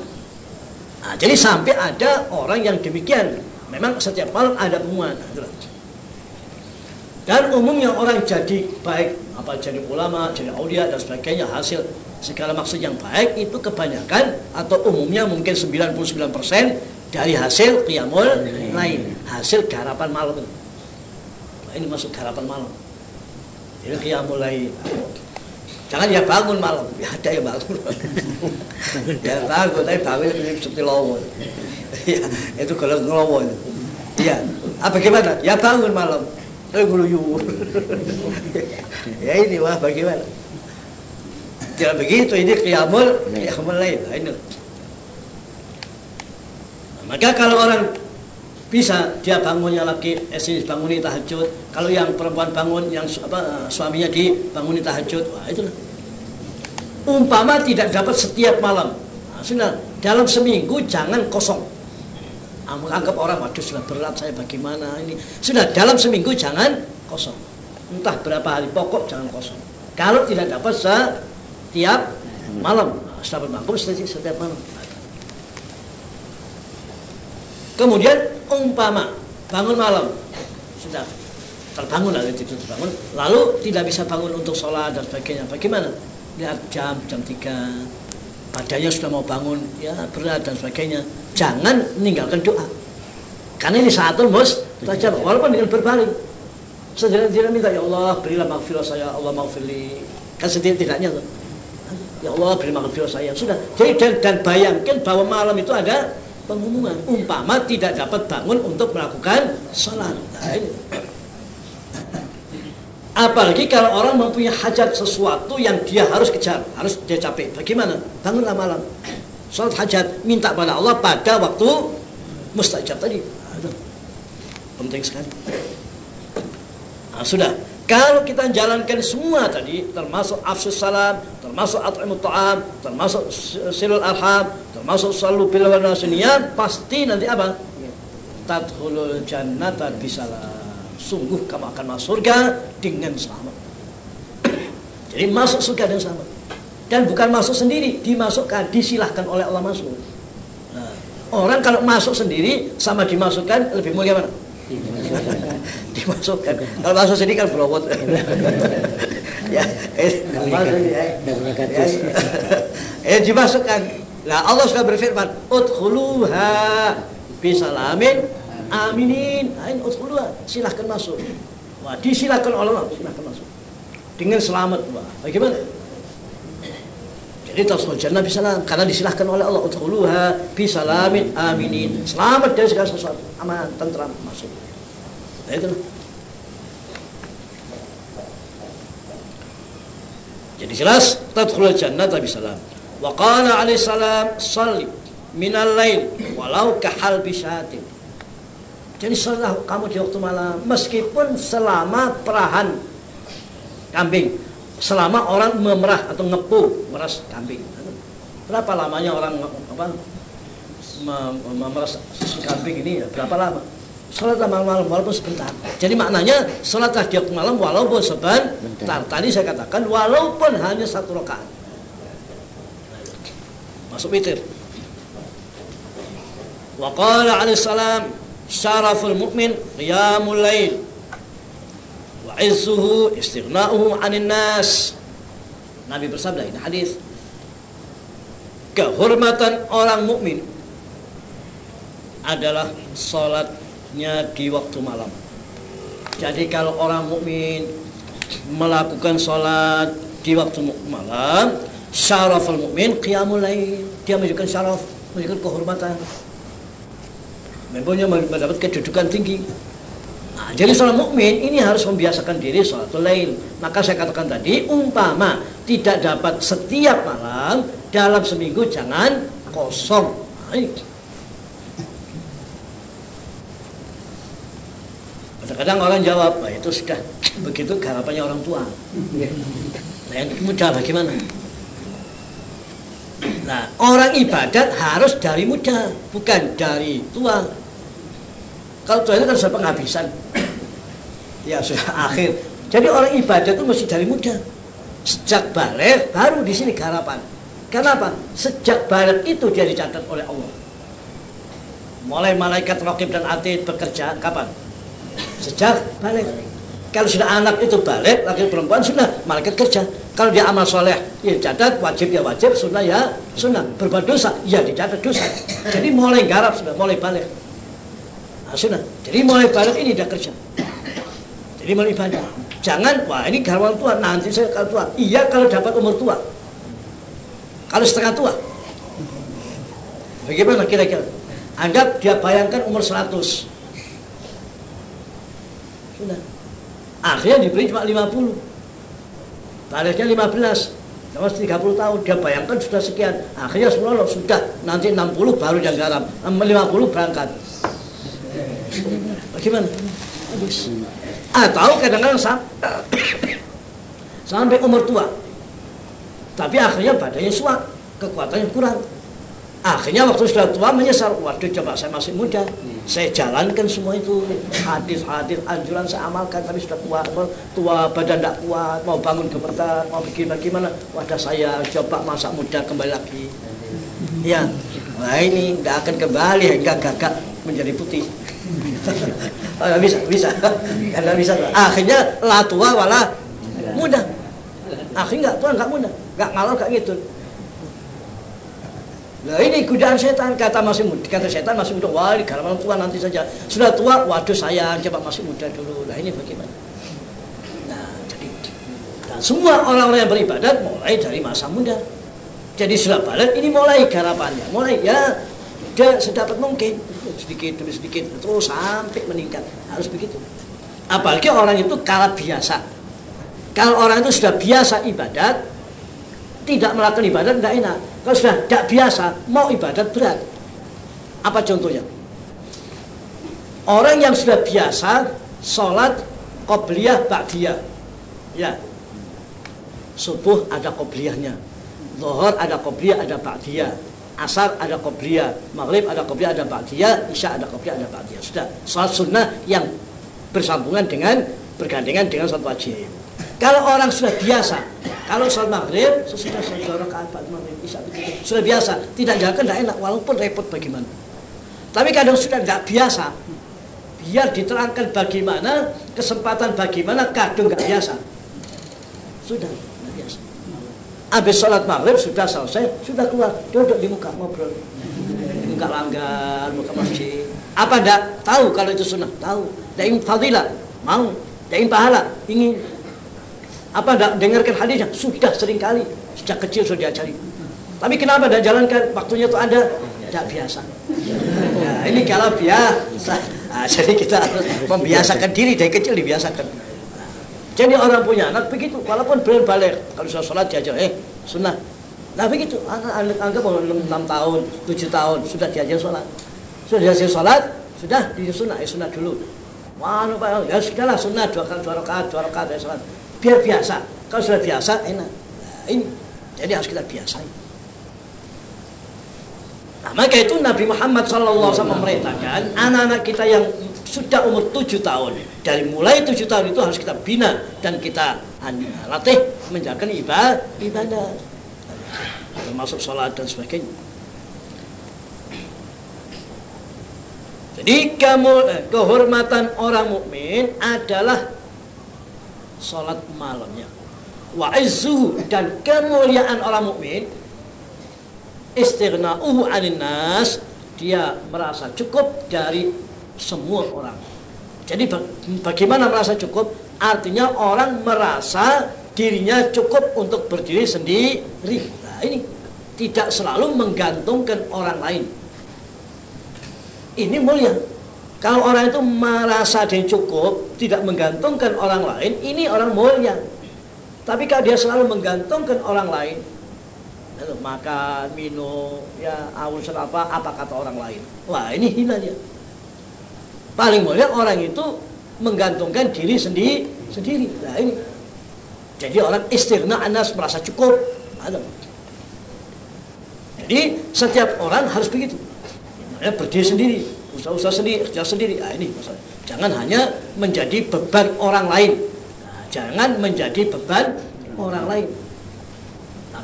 Nah, jadi sampai ada orang yang demikian. Memang setiap malam ada pengumuman. Nah, dan umumnya orang jadi baik, apa jadi ulama, jadi aulia dan sebagainya hasil segala maksud yang baik itu kebanyakan atau umumnya mungkin 99% dari hasil qiyamul lain hasil garapan malam itu ini masuk garapan malam. Jadi qiyamul lain jangan ya bangun malam. Ya ada yang bangun. Ya bangun tapi bangun seperti lawan ya, itu kalau ngelowo ya apa gimana ya bangun malam. Eh guluyur ya ini wah bagaimana? Tidak begitu ini qiyamul qiyamul lain. Ini. Maka kalau orang bisa dia bangunnya lagi esis banguni tahajud. Kalau yang perempuan bangun yang apa suaminya dibanguni tahajud wah itu umpama tidak dapat setiap malam. Nah, sudah dalam seminggu jangan kosong. Nah, menganggap orang waduh sudah berat saya bagaimana ini? Sudah dalam seminggu jangan kosong. Entah berapa hari pokok jangan kosong. Kalau tidak dapat setiap malam. Setiap malam setiap malam kemudian umpama bangun malam. Sudah terbangun lalu tidur terbangun. Lalu tidak bisa bangun untuk sholat dan sebagainya. Bagaimana? Lihat jam jam tiga. Badannya sudah mau bangun ya berat dan sebagainya. Jangan meninggalkan doa. Karena ini satu mus tajam. Walaupun dengan berbaring. Sendiri tidak minta ya Allah berilah maghfirah saya Allah maghfirli kan sendiri tidaknya tuh. Ya Allah beri maghfirah saya. Sudah. Jadi dan, dan bayangkan bahwa malam itu ada pengumuman umpama tidak dapat bangun untuk melakukan sholat nah, Apalagi kalau orang mempunyai hajat sesuatu yang dia harus kejar, harus dia capek. Bagaimana? Bangunlah malam. Salat hajat, minta pada Allah pada waktu mustajab tadi. Penting sekali. Nah, sudah. Kalau kita jalankan semua tadi, termasuk afsus salam, termasuk at'imut ta'am, termasuk silul arham, termasuk salu bil pasti nanti apa? Tadkhulul jannata bisalam sungguh kamu akan masuk surga dengan selamat. Jadi masuk surga dengan selamat. Dan bukan masuk sendiri, dimasukkan, disilahkan oleh Allah masuk. Nah, orang kalau masuk sendiri sama dimasukkan lebih mulia mana? dimasukkan. Kalau masuk sendiri kan berlawat. ya, eh, masuk ya. ya. eh, dimasukkan. Nah, Allah sudah berfirman, "Udkhuluha bisalamin aminin ain udkhuluha silahkan masuk wah disilahkan oleh Allah silahkan masuk dengan selamat wah bagaimana tafsir jannah bisalam karena disilahkan oleh Allah udkhuluha bisalamin aminin. Selamat dari segala sesuatu. Aman tentram masuk. Nah itu jadi jelas tadkhulul jannah bisalam wa qala alaihi salam salli minal lail walau kahal bisyatin jadi salah kamu di waktu malam meskipun selama perahan kambing, selama orang memerah atau ngepu meras kambing. Berapa lamanya orang apa memeras kambing ini ya? Berapa lama? Sholat malam-malam walaupun sebentar. Jadi maknanya sholat waktu malam walaupun sebentar. Tadi saya katakan walaupun hanya satu rakaat. Masuk witir. Wa qala alaihi salam syaraful mu'min qiyamul lail izzuhu istighna'uhu 'anil nas Nabi bersabda ini hadis kehormatan orang mukmin adalah salatnya di waktu malam. Jadi kalau orang mukmin melakukan salat di waktu malam, syaraful mukmin qiyamul lail. Dia menunjukkan syaraf, menunjukkan kehormatan mempunyai mendapat kedudukan tinggi. Nah, jadi seorang mukmin ini harus membiasakan diri sholat lain. Maka saya katakan tadi, umpama tidak dapat setiap malam dalam seminggu jangan kosong. Kadang-kadang orang jawab, nah, itu sudah begitu garapannya orang tua. Nah yang muda bagaimana? Nah, orang ibadat harus dari muda, bukan dari tua. Kalau tua itu kan sudah penghabisan. Ya sudah akhir. Jadi orang ibadah itu mesti dari muda. Sejak balik baru di sini garapan. Kenapa? Sejak balik itu dia dicatat oleh Allah. Mulai malaikat rokib dan atid bekerja kapan? Sejak balik. Kalau sudah anak itu balik, laki perempuan sudah malaikat kerja. Kalau dia amal soleh, ya dicatat wajib ya wajib, sunnah ya sunnah. Berbuat dosa, ya dicatat dosa. Jadi mulai garap sudah, mulai balik. Nah, sunnah. Jadi mulai balik ini dia kerja. Jadi mulai ibadah. Jangan, wah ini garwan tua, nanti saya kalau tua. Iya kalau dapat umur tua. Kalau setengah tua. Bagaimana kira-kira? Anggap dia bayangkan umur 100. Sudah. Akhirnya diberi cuma 50. Baliknya 15 Terus 30 tahun dia bayangkan sudah sekian akhirnya semua sudah nanti 60 baru yang garam 50 berangkat bagaimana atau kadang-kadang sampai umur tua tapi akhirnya badannya suat kekuatannya kurang Akhirnya waktu sudah tua menyesal, waduh coba saya masih muda, saya jalankan semua itu hadis-hadis anjuran saya amalkan tapi sudah tua, tua badan tidak kuat, mau bangun gemetar, mau bagaimana gimana, wadah saya coba masa muda kembali lagi. Ya, nah ini nggak akan kembali hingga gagak menjadi putih. Oh, bisa, bisa, karena bisa. Akhirnya lah tua wala muda. Akhirnya nggak tua nggak muda, nggak ngalor nggak gitu. Nah ini godaan setan kata masih muda, kata setan masih muda. Wah, kalau tua nanti saja. Sudah tua, waduh sayang, coba masih muda dulu. Nah ini bagaimana? Nah jadi dan semua orang-orang yang beribadat mulai dari masa muda. Jadi sudah balik ini mulai garapannya, mulai ya dia sedapat mungkin sedikit demi sedikit terus sampai meningkat harus begitu. Apalagi orang itu kalah biasa. Kalau orang itu sudah biasa ibadat, tidak melakukan ibadat tidak enak kalau sudah tidak biasa, mau ibadat berat. Apa contohnya? Orang yang sudah biasa sholat qobliyah ba'diyah. Ya. Subuh ada qobliyahnya. Zuhur ada qobliyah, ada ba'diyah. Asar ada qobliyah. Maghrib ada qobliyah, ada ba'diyah. Isya ada qobliyah, ada ba'diyah. Sudah. Sholat sunnah yang bersambungan dengan bergandengan dengan sholat wajib. Kalau orang sudah biasa, kalau sholat maghrib sesudah sholat rakaat maghrib isya sudah biasa, tidak jalan tidak enak, walaupun repot bagaimana. Tapi kadang sudah tidak biasa, biar diterangkan bagaimana kesempatan bagaimana kadang nggak biasa. Sudah. Habis sholat maghrib sudah selesai, sudah keluar, duduk di muka ngobrol, muka langgar, muka masjid. Apa ndak? Tahu kalau itu sunnah? Tahu. Dan fadilah, mau. Dan pahala, ingin apa tidak dengarkan hadisnya? Sudah sering kali. Sejak kecil sudah diajari. Tapi kenapa tidak jalankan? Waktunya itu ada. Tidak biasa. Ya, ini kalau biasa. Nah, jadi kita harus membiasakan diri dari kecil dibiasakan. Jadi orang punya anak begitu. Walaupun belum balik. Kalau sudah sholat diajar. Eh, sunnah. Nah begitu. Anak anggap 6 tahun, 7 tahun. Sudah diajar sholat. Sudah diajar sholat. Sudah di sunnah. Eh, sunnah dulu. Wah, ya sudahlah sunnah dua kali dua rakaat, dua rakaat ya sholat biar biasa kalau sudah biasa enak nah, ini jadi harus kita biasain nah maka itu Nabi Muhammad SAW memerintahkan anak-anak kita yang sudah umur tujuh tahun. Dari mulai tujuh tahun itu harus kita bina dan kita latih menjalankan ibadah termasuk sholat dan sebagainya. Jadi kamu eh, kehormatan orang mukmin adalah sholat malamnya. Wa dan kemuliaan orang mukmin istighna'uhu 'anil nas dia merasa cukup dari semua orang. Jadi bagaimana merasa cukup? Artinya orang merasa dirinya cukup untuk berdiri sendiri. Nah, ini tidak selalu menggantungkan orang lain. Ini mulia. Kalau orang itu merasa dia cukup, tidak menggantungkan orang lain, ini orang mulia. Tapi kalau dia selalu menggantungkan orang lain, makan, minum, ya aus apa, apa kata orang lain. Wah ini hina dia. Paling mulia orang itu menggantungkan diri sendiri sendiri. Nah ini. Jadi orang istirna anas merasa cukup. Ada. Jadi setiap orang harus begitu. Ya, berdiri sendiri usaha-usaha sendiri, kerja sendiri. Nah, ini masalah. Jangan hanya menjadi beban orang lain. Nah, jangan menjadi beban orang lain.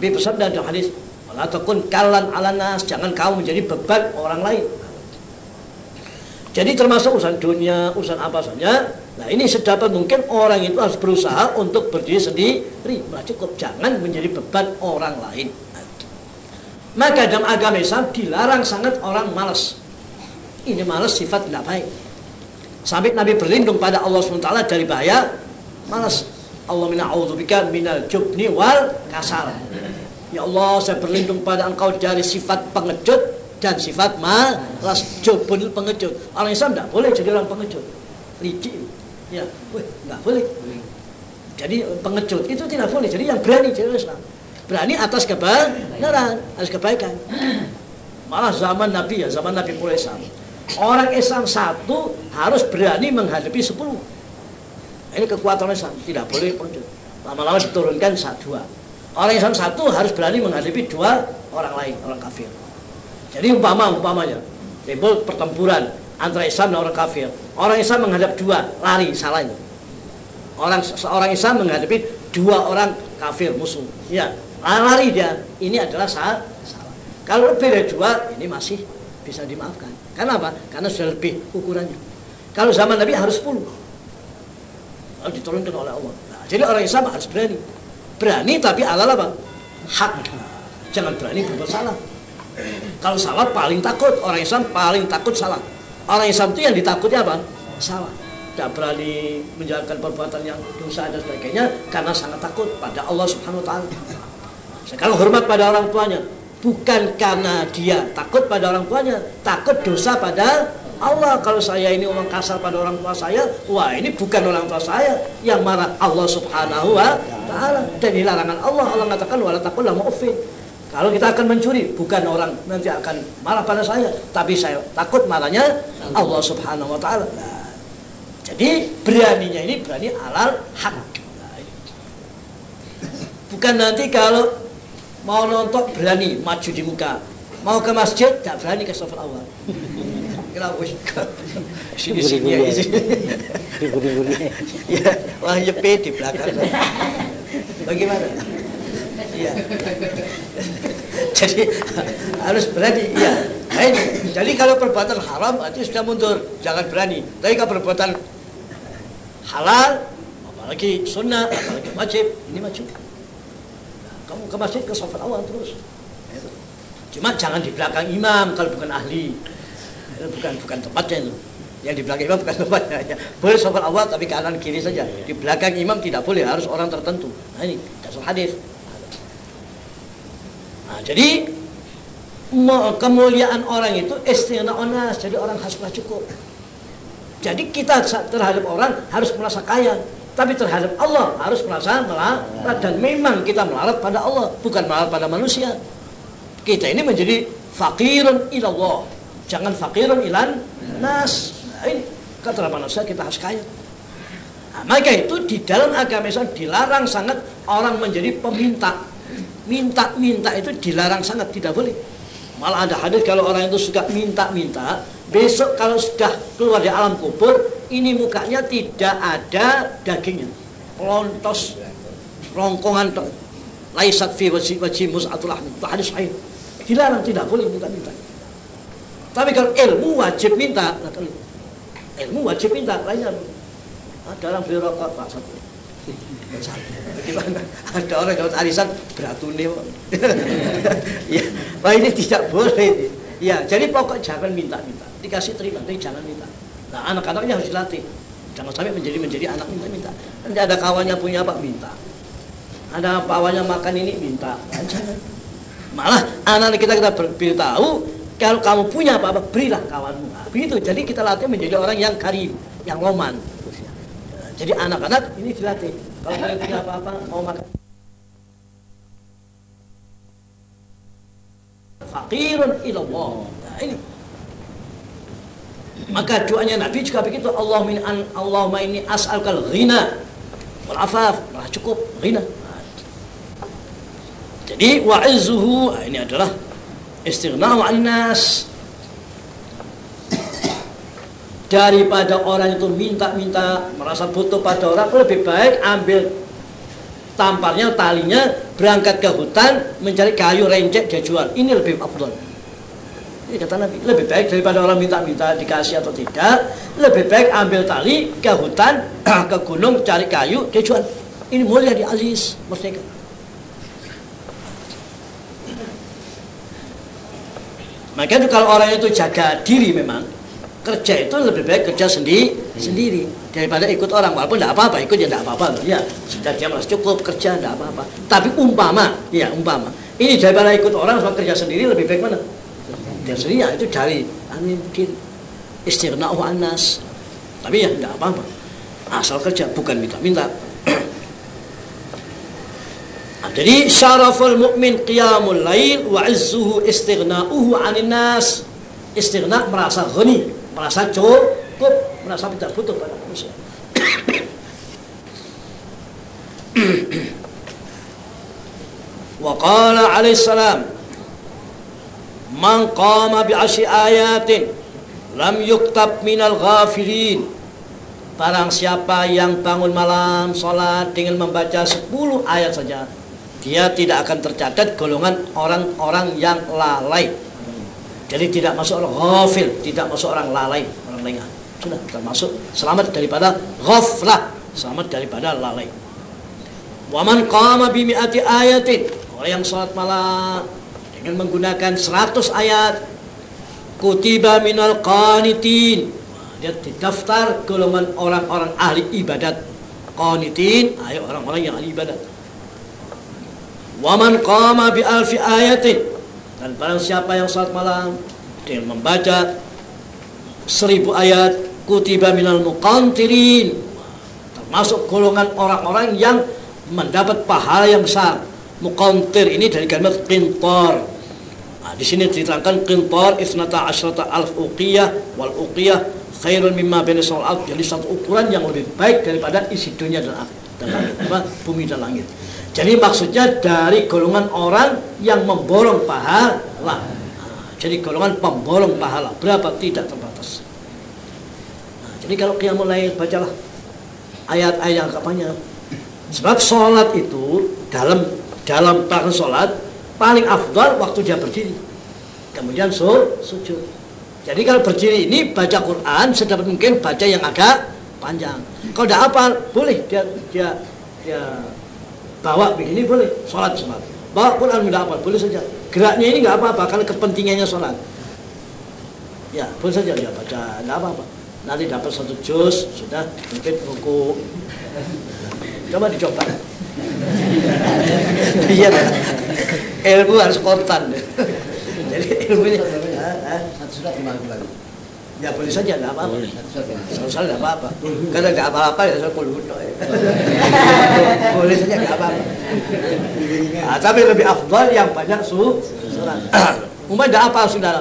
Nabi bersabda dalam hadis, "Wala takun kalan alanas, jangan kau menjadi beban orang lain." Jadi termasuk urusan dunia, urusan apa saja. Nah ini sedapat mungkin orang itu harus berusaha untuk berdiri sendiri. Nah, cukup jangan menjadi beban orang lain. Maka dalam agama Islam dilarang sangat orang malas. Ini malas sifat tidak baik. Sampai Nabi berlindung pada Allah SWT dari bahaya malas. Allah mina'udzubika minal jubni wal kasal. Ya Allah, saya berlindung pada engkau dari sifat pengecut dan sifat malas. Jubun pengecut. Orang Islam tidak boleh jadi orang pengecut. Licik. Ya, wih, nggak boleh. Jadi pengecut itu tidak boleh. Jadi yang berani jadi Islam. Berani atas kebenaran, atas kebaikan. Malah zaman Nabi ya, zaman Nabi mulai Islam Orang Islam satu harus berani menghadapi sepuluh. Ini kekuatan Islam, tidak boleh. Lama-lama diturunkan satu dua. Orang Islam satu harus berani menghadapi dua orang lain, orang kafir. Jadi umpama umpamanya timbul pertempuran antara Islam dan orang kafir. Orang Islam menghadap dua, lari salah itu. Orang seorang Islam menghadapi dua orang kafir musuh. Ya, lari dia. Ini adalah salah. salah. Kalau lebih dari dua, ini masih bisa dimaafkan. Karena apa? Karena sudah lebih ukurannya. Kalau zaman Nabi harus 10. Harus diturunkan oleh Allah. Nah, jadi orang Islam harus berani. Berani tapi alal apa? Hak. Jangan berani berbuat salah. Kalau salah paling takut. Orang Islam paling takut salah. Orang Islam itu yang ditakuti apa? Salah. Tidak berani menjalankan perbuatan yang dosa dan sebagainya karena sangat takut pada Allah Subhanahu wa taala. Sekarang hormat pada orang tuanya, bukan karena dia takut pada orang tuanya, takut dosa pada Allah. Kalau saya ini orang kasar pada orang tua saya, wah ini bukan orang tua saya yang marah Allah Subhanahu wa taala. Dan ini larangan Allah. Allah mengatakan wala taqul la mu'fin. Kalau kita akan mencuri, bukan orang nanti akan marah pada saya, tapi saya takut marahnya Allah Subhanahu wa taala. Jadi beraninya ini berani alal hak. Bukan nanti kalau mau nonton berani maju di muka mau ke masjid tidak berani ke sofa awal kenapa sini sini ya sini ya wah YP di belakang. Bagaimana? Iya. Jadi harus berani. Ya nah, jadi kalau perbuatan haram itu sudah mundur. Jangan berani. Tapi kalau perbuatan halal apalagi sunnah apalagi wajib ini maju kamu ke masjid ke sofa awal terus. Cuma jangan di belakang imam kalau bukan ahli. Itu bukan bukan tempatnya itu. Yang di belakang imam bukan tempatnya. Ya. Boleh sofa awal tapi kanan kiri saja. Di belakang imam tidak boleh, harus orang tertentu. Nah ini dasar hadis. Nah, jadi kemuliaan orang itu istighna onas, jadi orang harus cukup. Jadi kita terhadap orang harus merasa kaya, tapi terhadap Allah harus merasa melarat dan memang kita melarat pada Allah, bukan melarat pada manusia. Kita ini menjadi fakirun ilallah, jangan fakirun ilan nas. Nah, ini kata manusia kita harus kaya. Nah, maka itu di dalam agama Islam dilarang sangat orang menjadi peminta. Minta-minta itu dilarang sangat tidak boleh. Malah ada hadis kalau orang itu suka minta-minta, besok kalau sudah keluar di alam kubur, ini mukanya tidak ada dagingnya lontos rongkongan laisat fi wajhi wajhi mus'atul itu hadis sahih dilarang tidak boleh minta-minta tapi kalau ilmu wajib minta nah kalau ilmu wajib minta lainnya orang beli rokok pak satu? Ada orang kalau arisan beratune ya, wah ini tidak boleh. Ya, jadi pokok jangan minta-minta. Dikasih terima, tapi jangan minta. Nah anak-anaknya harus dilatih. Jangan sampai menjadi menjadi anak minta-minta. Nanti ada kawannya punya apa minta. Ada kawannya makan ini minta. Nah, jangan. Malah anak kita kita beritahu kalau kamu punya apa-apa berilah kawanmu. Nah, begitu. Jadi kita latih menjadi orang yang karim, yang roman. Jadi anak-anak ini dilatih. Kalau kalian punya apa-apa mau makan. Fakirun ilallah. Nah, ini maka doanya Nabi juga begitu. Allahumma in Allahumma inni as'alkal ghina wal afaf. Nah, cukup ghina. Jadi wa'izzuhu ah, ini adalah istighna wa nas daripada orang itu minta-minta merasa butuh pada orang lebih baik ambil tamparnya talinya berangkat ke hutan mencari kayu rencek dia jual ini lebih afdal ini kata Nabi, lebih baik daripada orang minta-minta dikasih atau tidak, lebih baik ambil tali ke hutan, ke gunung, cari kayu, dia jual. Ini mulia di alis, merdeka. Maka itu kalau orang itu jaga diri memang, kerja itu lebih baik kerja sendiri sendiri. Daripada ikut orang walaupun tidak apa-apa ikut ya tidak apa-apa ya sudah dia merasa cukup kerja tidak apa-apa. Tapi umpama ya umpama. Ini daripada ikut orang sama kerja sendiri lebih baik mana? Dia itu cari anu mungkin. Istirna'u anas. Tapi ya tidak apa-apa. Asal kerja bukan minta-minta jadi syaraful mu'min qiyamul lail wa izzuhu istighna'uhu 'anil nas istighna merasa ghani merasa cukup merasa tidak butuh pada manusia wa qala alaihi salam Man qama bi asyi ayatin lam yuktab minal ghafilin. Barang siapa yang bangun malam sholat dengan membaca 10 ayat saja, dia tidak akan tercatat golongan orang-orang yang lalai. Jadi tidak masuk orang ghafil, tidak masuk orang lalai, orang lengah. Sudah termasuk selamat daripada ghaflah, selamat daripada lalai. Waman qama bi mi'ati ayatin. Orang yang salat malam dengan menggunakan 100 ayat kutiba minal qanitin. Dia didaftar golongan orang-orang ahli ibadat. Qanitin, ayo orang-orang yang ahli ibadat. Waman qama bi alfi ayatin. Dan barang siapa yang salat malam dengan membaca seribu ayat kutiba minal muqantirin termasuk golongan orang-orang yang mendapat pahala yang besar. Muqantir ini dari kalimat qintar. Nah, di sini diterangkan qintar isnata asyrata alf uqiyah wal uqiyah khairun mimma baina al Jadi satu ukuran yang lebih baik daripada isi dunia dan langit, apa? bumi dan langit. Jadi maksudnya dari golongan orang yang memborong pahala. Jadi golongan pemborong pahala berapa tidak terbatas. Nah, jadi kalau qiyamul lail bacalah ayat-ayat yang banyak Sebab sholat itu dalam dalam pelaksanaan sholat paling afdal waktu dia berdiri. Kemudian su, sujud. Jadi kalau berdiri ini baca Quran sedapat mungkin baca yang agak panjang. Kalau tidak apa boleh dia dia dia bawa begini boleh sholat sholat. Bawa Quran tidak apa boleh saja. Geraknya ini nggak apa-apa karena kepentingannya sholat. Ya boleh saja dia baca nggak apa-apa. Nanti dapat satu juz sudah mungkin buku Coba dicoba. Iya, ilmu harus kontan. Jadi ilmunya satu surat lima bulan. Ya boleh saja, tidak apa-apa. Surat tidak apa-apa. Karena tidak apa-apa ya saya kulit Boleh saja tidak apa-apa. Nah, tapi lebih afdal yang banyak su surat. Umumnya tidak apa sudah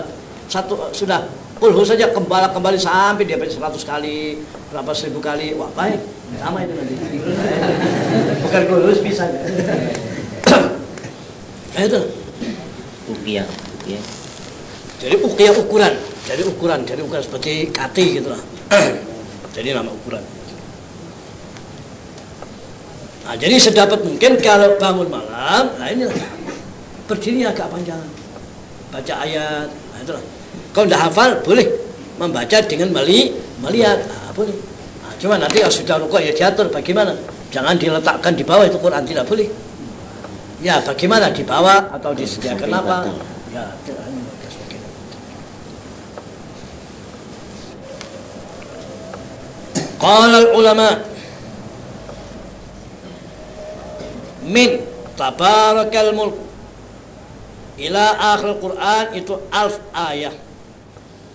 satu sudah kulhu saja kembali kembali sampai dia baca seratus kali berapa seribu kali. Wah baik. Sama itu nanti. Bukan kulhu bisa. Itu. Ukiah ukiah. Jadi ukiah ukuran jadi ukuran jadi ukuran seperti kati gitu lah jadi nama ukuran nah jadi sedapat mungkin kalau bangun malam nah ini berdiri agak panjang baca ayat nah itulah kalau tidak hafal boleh membaca dengan meli melihat, nah, boleh. Nah, cuma nanti kalau sudah rukuk ya diatur bagaimana. Jangan diletakkan di bawah itu Quran tidak boleh. Ya bagaimana di bawah atau disediakan apa? Ya tidak Qala ulama min tabarakal mulk ila akhir Quran itu alf ayah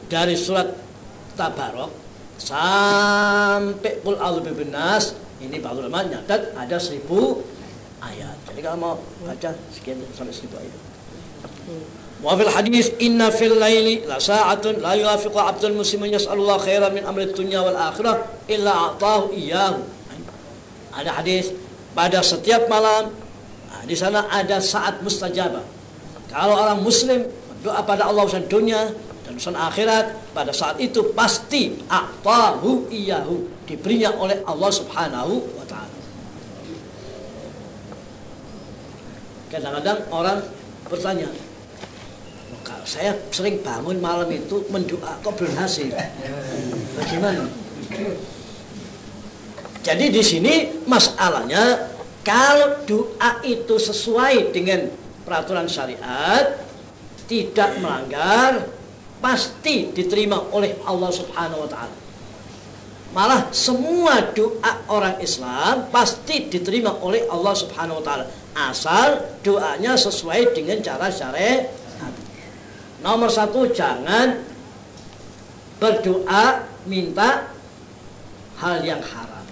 dari surat Tabarok sampai Qul A'udzu Nas ini Pak Ulama nyatat ada seribu ayat. Jadi kalau mau baca sekian sampai seribu ayat. Wa fil hadis inna fil laili la sa'atun la yuwafiqu 'abdul muslimin yas'alullah khairan min amri dunya wal akhirah illa a'tahu iyyahu. Ada hadis pada setiap malam nah, di sana ada saat mustajabah. Kalau orang muslim doa pada Allah dan dunia dan urusan akhirat pada saat itu pasti a'tahu iyahu diberinya oleh Allah Subhanahu wa taala. Kadang-kadang orang bertanya, saya sering bangun malam itu mendoa kok belum hasil. Bagaimana? Jadi di sini masalahnya kalau doa itu sesuai dengan peraturan syariat, tidak melanggar, pasti diterima oleh Allah Subhanahu wa taala. Malah semua doa orang Islam pasti diterima oleh Allah Subhanahu wa taala asal doanya sesuai dengan cara syariat. Nomor satu jangan berdoa minta hal yang haram.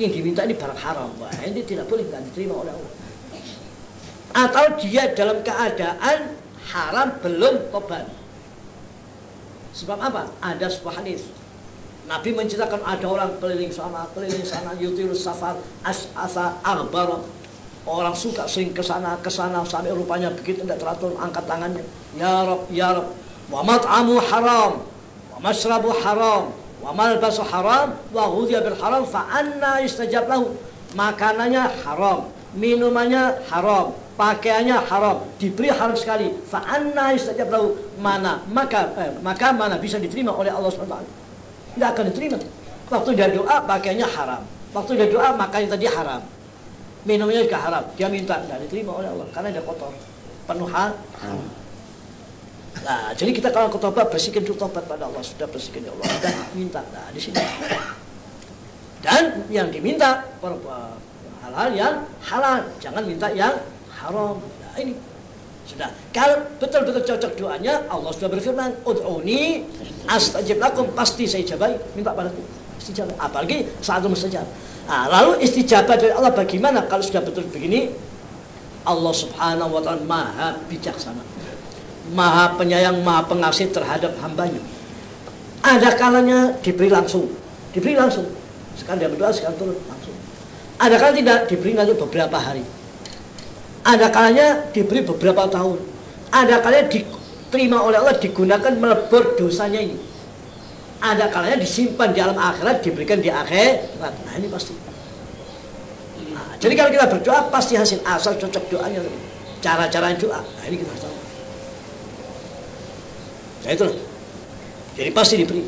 Yang diminta ini barang haram, Wah, ini tidak boleh tidak diterima oleh Allah. Atau dia dalam keadaan haram belum tobat Sebab apa? Ada sebuah hadis. Nabi menceritakan ada orang keliling sana, keliling sana, yutirus safar, as'asa, aghbar. Orang suka sering ke sana ke sana sampai rupanya begitu tidak teratur angkat tangannya. Ya Rob, ya Rob. Wa mat'amu haram, wa masrabu haram, wa malbasu haram, wa ghudhiya bil haram fa anna istajab lahu. Makanannya haram, minumannya haram, pakaiannya haram, diberi haram sekali. Fa anna istajab lahu. Mana maka eh, maka mana bisa diterima oleh Allah SWT? Tidak akan diterima. Waktu dia doa pakaiannya haram. Waktu dia doa makannya tadi haram minumnya juga haram dia minta tidak diterima oleh Allah karena dia kotor penuh haram nah jadi kita kalau tobat bersihkan dulu tobat pada Allah. Sudah bersihkan ya Allah. Dan minta. Nah di sini. Dan yang diminta hal-hal yang halal. Jangan minta yang haram. Nah ini. Sudah. Kalau betul-betul cocok doanya Allah sudah berfirman ud'uni astajib lakum. Pasti saya jabai minta padaku. Istijabah apalagi saat mustajab. Nah, lalu istijabah dari Allah bagaimana? Kalau sudah betul begini? Allah Subhanahu wa taala Maha bijaksana. Maha penyayang, Maha pengasih terhadap hambanya. Ada kalanya diberi langsung, diberi langsung. Sekarang dia berdoa, sekarang turun langsung. Ada kalanya tidak diberi nanti beberapa hari. Ada kalanya diberi beberapa tahun. Ada kalanya diterima oleh Allah digunakan melebur dosanya ini ada kalanya disimpan di alam akhirat diberikan di akhirat nah ini pasti nah, jadi kalau kita berdoa pasti hasil asal cocok doanya cara-cara doa nah ini kita harus tahu nah itu. Jadi pasti diberi.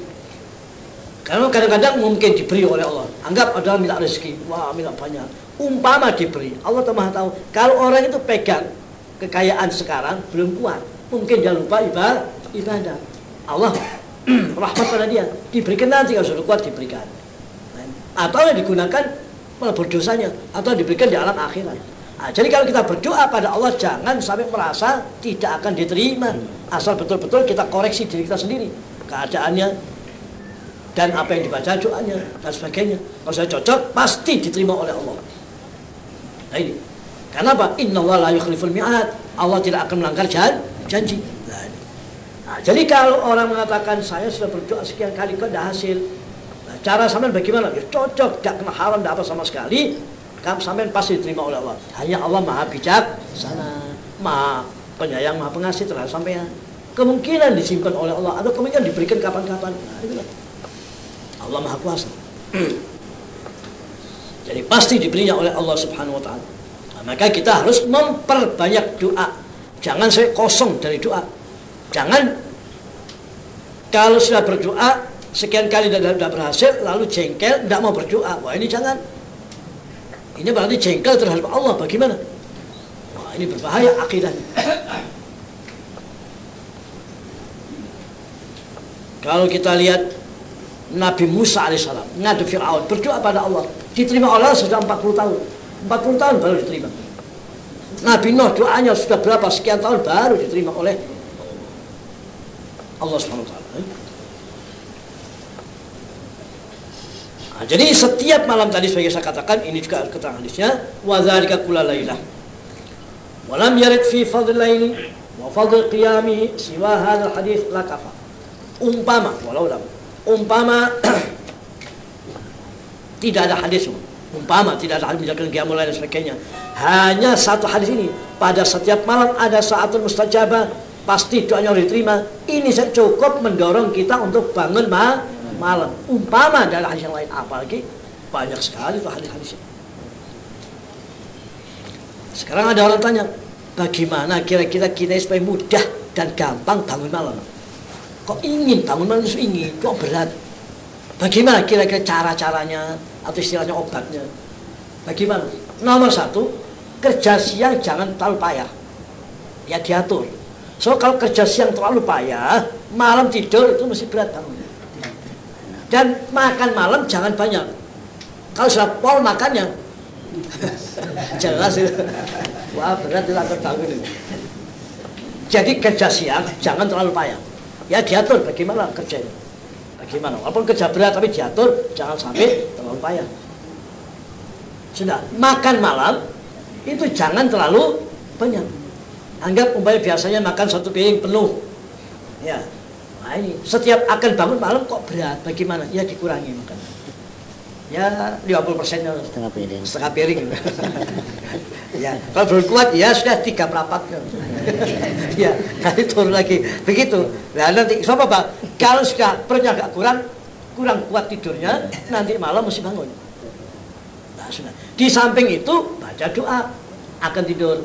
Karena kadang-kadang mungkin diberi oleh Allah. Anggap adalah minta rezeki. Wah minta banyak. Umpama diberi. Allah maha tahu. Kalau orang itu pegang kekayaan sekarang belum kuat mungkin dia lupa ibadah. Allah rahmat pada dia. Diberikan nanti. Kalau sudah kuat diberikan. Atau yang digunakan melebur dosanya atau diberikan di alam akhirat nah, jadi kalau kita berdoa pada Allah jangan sampai merasa tidak akan diterima. Asal betul-betul kita koreksi diri kita sendiri keadaannya dan apa yang dibaca doanya dan sebagainya. Kalau saya cocok pasti diterima oleh Allah. Nah ini. Karena apa? Inna Allah la yukhliful mi'ad. Allah tidak akan melanggar janji. Nah, jadi kalau orang mengatakan saya sudah berdoa sekian kali kok tidak hasil, nah, cara sampean bagaimana? Ya cocok, tidak kena haram, tidak apa sama sekali. Kamu sampean pasti diterima oleh Allah. Hanya Allah maha bijak, sana, maha penyayang, maha pengasih terhadap sampean. Kemungkinan disimpan oleh Allah atau kemungkinan diberikan kapan-kapan. Nah. Allah maha kuasa. Jadi pasti diberinya oleh Allah Subhanahu Wa Taala. Nah, maka kita harus memperbanyak doa. Jangan saya kosong dari doa Jangan kalau sudah berdoa sekian kali tidak berhasil lalu jengkel tidak mau berdoa. Wah ini jangan. Ini berarti jengkel terhadap Allah. Bagaimana? Wah ini berbahaya akidahnya. Kalau kita lihat Nabi Musa alaihissalam ngadu Fir'aun berdoa pada Allah diterima Allah sudah 40 tahun 40 tahun baru diterima Nabi Nuh doanya sudah berapa sekian tahun baru diterima oleh Allah SWT. Nah, jadi setiap malam tadi sebagai saya katakan ini juga keterangan hadisnya wa dzalika kullalailah. Walam yarid fi fadl laili wa fadl qiyami siwa hadzal hadis la kafa. Umpama walau lam umpama tidak ada hadis umpama tidak ada hadis menjalankan qiyamul lail dan sebagainya hanya satu hadis ini pada setiap malam ada saatul mustajabah pasti doanya diterima. Ini cukup mendorong kita untuk bangun ma malam. Umpama dalam hadis yang lain, apalagi banyak sekali tuh hadis-hadis. Sekarang ada orang tanya, bagaimana kira-kira kita supaya mudah dan gampang bangun malam? Kok ingin bangun malam itu ingin, kok berat? Bagaimana kira-kira cara-caranya atau istilahnya obatnya? Bagaimana? Nomor satu, kerja siang jangan terlalu payah. Ya diatur So kalau kerja siang terlalu payah, malam tidur itu mesti berat bangun. Dan makan malam jangan banyak. Kalau sudah pol makannya, jelas itu. Wah berat itu akan ini. Jadi kerja siang jangan terlalu payah. Ya diatur bagaimana kerjanya. Bagaimana? Walaupun kerja berat tapi diatur, jangan sampai terlalu payah. Sudah, makan malam itu jangan terlalu banyak Anggap umpamanya biasanya makan satu piring penuh. Ya. Nah ini setiap akan bangun malam kok berat. Bagaimana? Ya dikurangi makan. Ya 50 persennya setengah piring. Setengah piring. ya kalau belum kuat ya sudah tiga perapat ya nanti turun lagi begitu nah nanti siapa pak kalau sudah perutnya agak kurang kurang kuat tidurnya nanti malam mesti bangun nah, sudah di samping itu baca doa akan tidur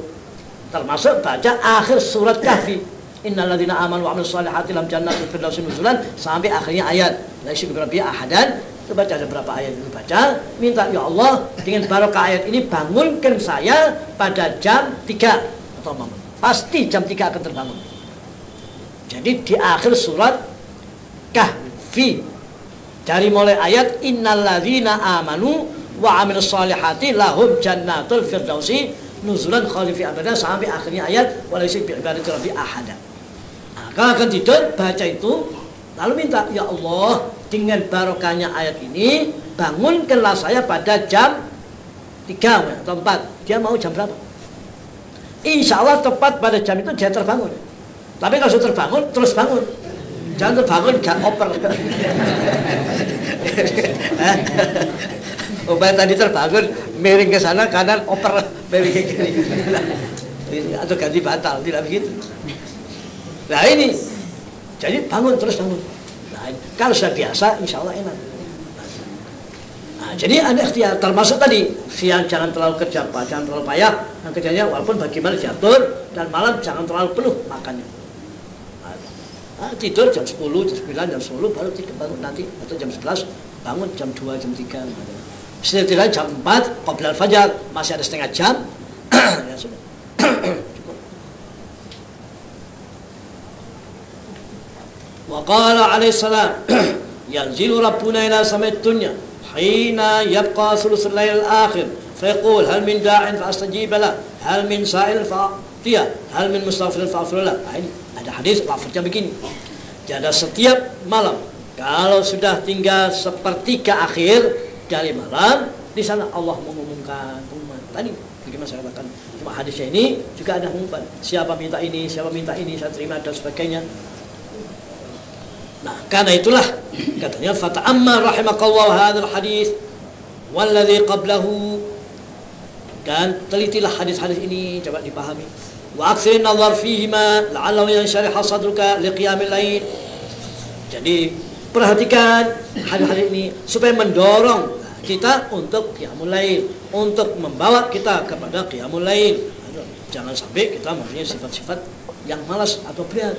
termasuk baca akhir surat kahfi innalladzina amanu wa amilus solihati lam jannatul firdausi nuzulan. Sampai akhirnya ayat. La yusyriku bi ahadan. Itu baca ada berapa ayat itu baca minta ya Allah dengan barokah ayat ini bangunkan saya pada jam 3 atau malam pasti jam 3 akan terbangun. Jadi di akhir surat kahfi dari mulai ayat innalladzina amanu wa amilus solihati lahum jannatul firdausi nuzulan khalifi abada. Sampai akhirnya ayat wala yusyrik bi rabbi ahada kalau akan tidur, baca itu, lalu minta, Ya Allah, dengan barokahnya ayat ini, bangunkanlah saya pada jam 3 atau 4. Dia mau jam berapa? Insya Allah tepat pada jam itu dia terbangun. Tapi kalau sudah terbangun, terus bangun. Jangan terbangun, gak oper. Umpamanya tadi terbangun, miring ke sana, kanan, oper, miring ke kiri. Atau ganti bantal, tidak begitu. Nah ini, jadi bangun terus bangun. Nah, kalau sudah biasa, insya Allah enak. Nah, jadi ada ikhtiar, termasuk tadi siang jangan terlalu kerja, jangan terlalu payah, nah, kerjanya walaupun bagaimana diatur dan malam jangan terlalu penuh makannya. Nah, tidur jam 10, jam 9, jam 10 baru tidur bangun nanti atau jam 11 bangun jam 2, jam 3. Setidaknya jam 4, Qoblal Fajar masih ada setengah jam. ya sudah. وقال عليه السلام ينزل ربنا إلى سماء الدنيا حين يبقى ثلث الليل الآخر فيقول هل من داع فأستجيب له هل من سائل فأعطيه هل من مستغفر فأغفر له nah, ini ada hadis lafaznya begini jadi setiap malam kalau sudah tinggal sepertiga akhir dari malam di sana Allah mengumumkan pengumuman tadi bagaimana saya katakan cuma hadisnya ini juga ada pengumuman siapa minta ini siapa minta ini saya terima dan sebagainya Nah, karena itulah. Katanya fata'amma rahimakallah hadzal hadis walladzi qablahu. Dan telitilah hadis-hadis ini coba dipahami. Wa aktsir nazar fihima la'allahu yanshariha sadruka liqiyamil lail. Jadi perhatikan hadis-hadis ini supaya mendorong kita untuk qiyamul lail untuk membawa kita kepada qiyamul lail. Jangan sampai kita mempunyai sifat-sifat yang malas atau berat.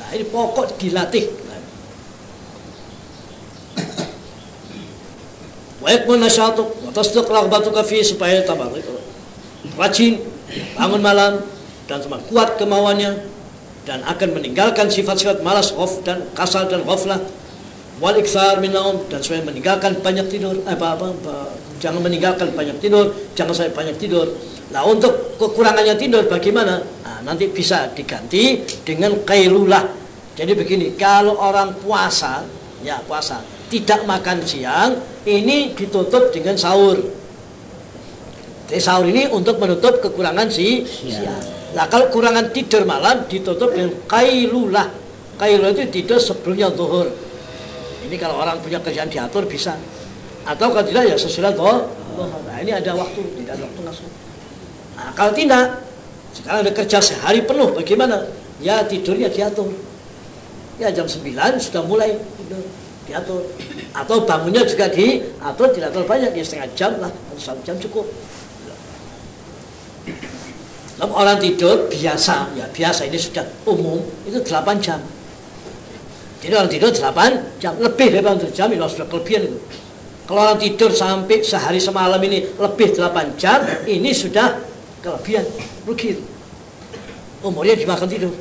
Nah ini pokok dilatih wa yakmul nasyatuk wa tasdiq raghbatuka fi supaya tambah rajin bangun malam dan semakin kuat kemauannya dan akan meninggalkan sifat-sifat malas of dan kasal dan ghaflah wal iksar minaum dan supaya meninggalkan banyak tidur eh, apa, apa, apa jangan meninggalkan banyak tidur jangan saya banyak tidur nah untuk kekurangannya tidur bagaimana nah, nanti bisa diganti dengan kailulah jadi begini kalau orang puasa ya puasa tidak makan siang ini ditutup dengan sahur. Jadi sahur ini untuk menutup kekurangan si siang. Nah kalau kurangan tidur malam ditutup dengan kailulah. Kailulah itu tidur sebelumnya zuhur. Ini kalau orang punya kerjaan diatur bisa. Atau kalau tidak ya sesudah zuhur. Nah ini ada waktu, tidak ada waktu langsung. Nah kalau tidak, sekarang ada kerja sehari penuh, bagaimana? Ya tidurnya diatur. Ya jam 9 sudah mulai tidur diatur. Atau bangunnya juga diatur terlalu banyak ya setengah jam lah atau satu jam cukup. Lalu orang tidur biasa ya biasa ini sudah umum itu 8 jam. Jadi orang tidur 8 jam lebih dari 8 jam itu sudah kelebihan itu. Kalau orang tidur sampai sehari semalam ini lebih 8 jam ini sudah kelebihan rugi umurnya dimakan tidur.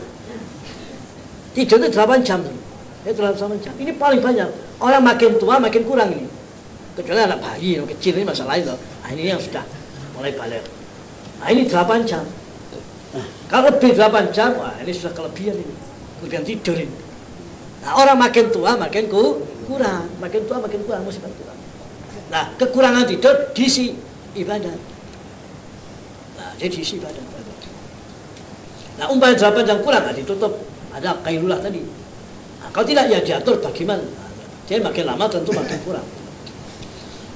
Tidur itu 8 jam itu sama. Ini paling banyak. Orang makin tua makin kurang ini. Kecuali anak bayi yang kecil ini masalah itu. Nah, ini yang sudah mulai balik. Nah ini 8 jam. Nah, kalau lebih 8 jam, wah ini sudah kelebihan ini. Kelebihan tidur ini. Nah orang makin tua makin ku, kurang. Makin tua makin kurang, mesti kurang. Nah kekurangan tidur diisi ibadah. Nah jadi diisi ibadah. Nah umpamanya 8 jam kurang, nah, ditutup. Ada kailulah tadi kalau tidak ya diatur bagaimana. Jadi makin lama tentu makin kurang.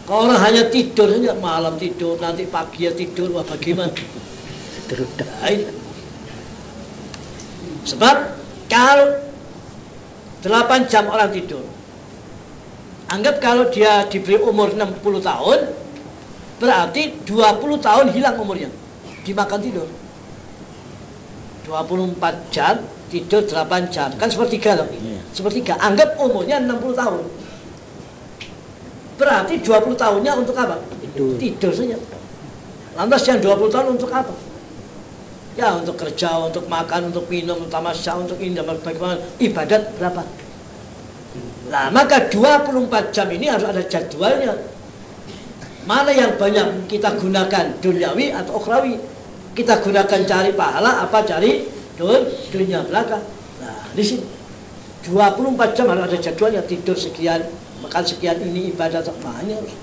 Kalau orang hanya tidur saja malam tidur, nanti pagi ya tidur, wah bagaimana? Nah, Sebab kalau 8 jam orang tidur, anggap kalau dia diberi umur 60 tahun, berarti 20 tahun hilang umurnya, dimakan tidur. 24 jam, tidur 8 jam, kan sepertiga loh. Sepertiga, anggap umurnya 60 tahun. Berarti 20 tahunnya untuk apa? Tidur. Tidur saja. Lantas yang 20 tahun untuk apa? Ya untuk kerja, untuk makan, untuk minum, untuk tamasya, untuk ini, dan bagaimana. Ibadat berapa? Nah maka 24 jam ini harus ada jadwalnya. Mana yang banyak kita gunakan duniawi atau ukhrawi? Kita gunakan cari pahala apa cari dun, dunia belaka. Nah di sini 24 jam harus ada jadwalnya tidur sekian, makan sekian ini ibadah banyak harus.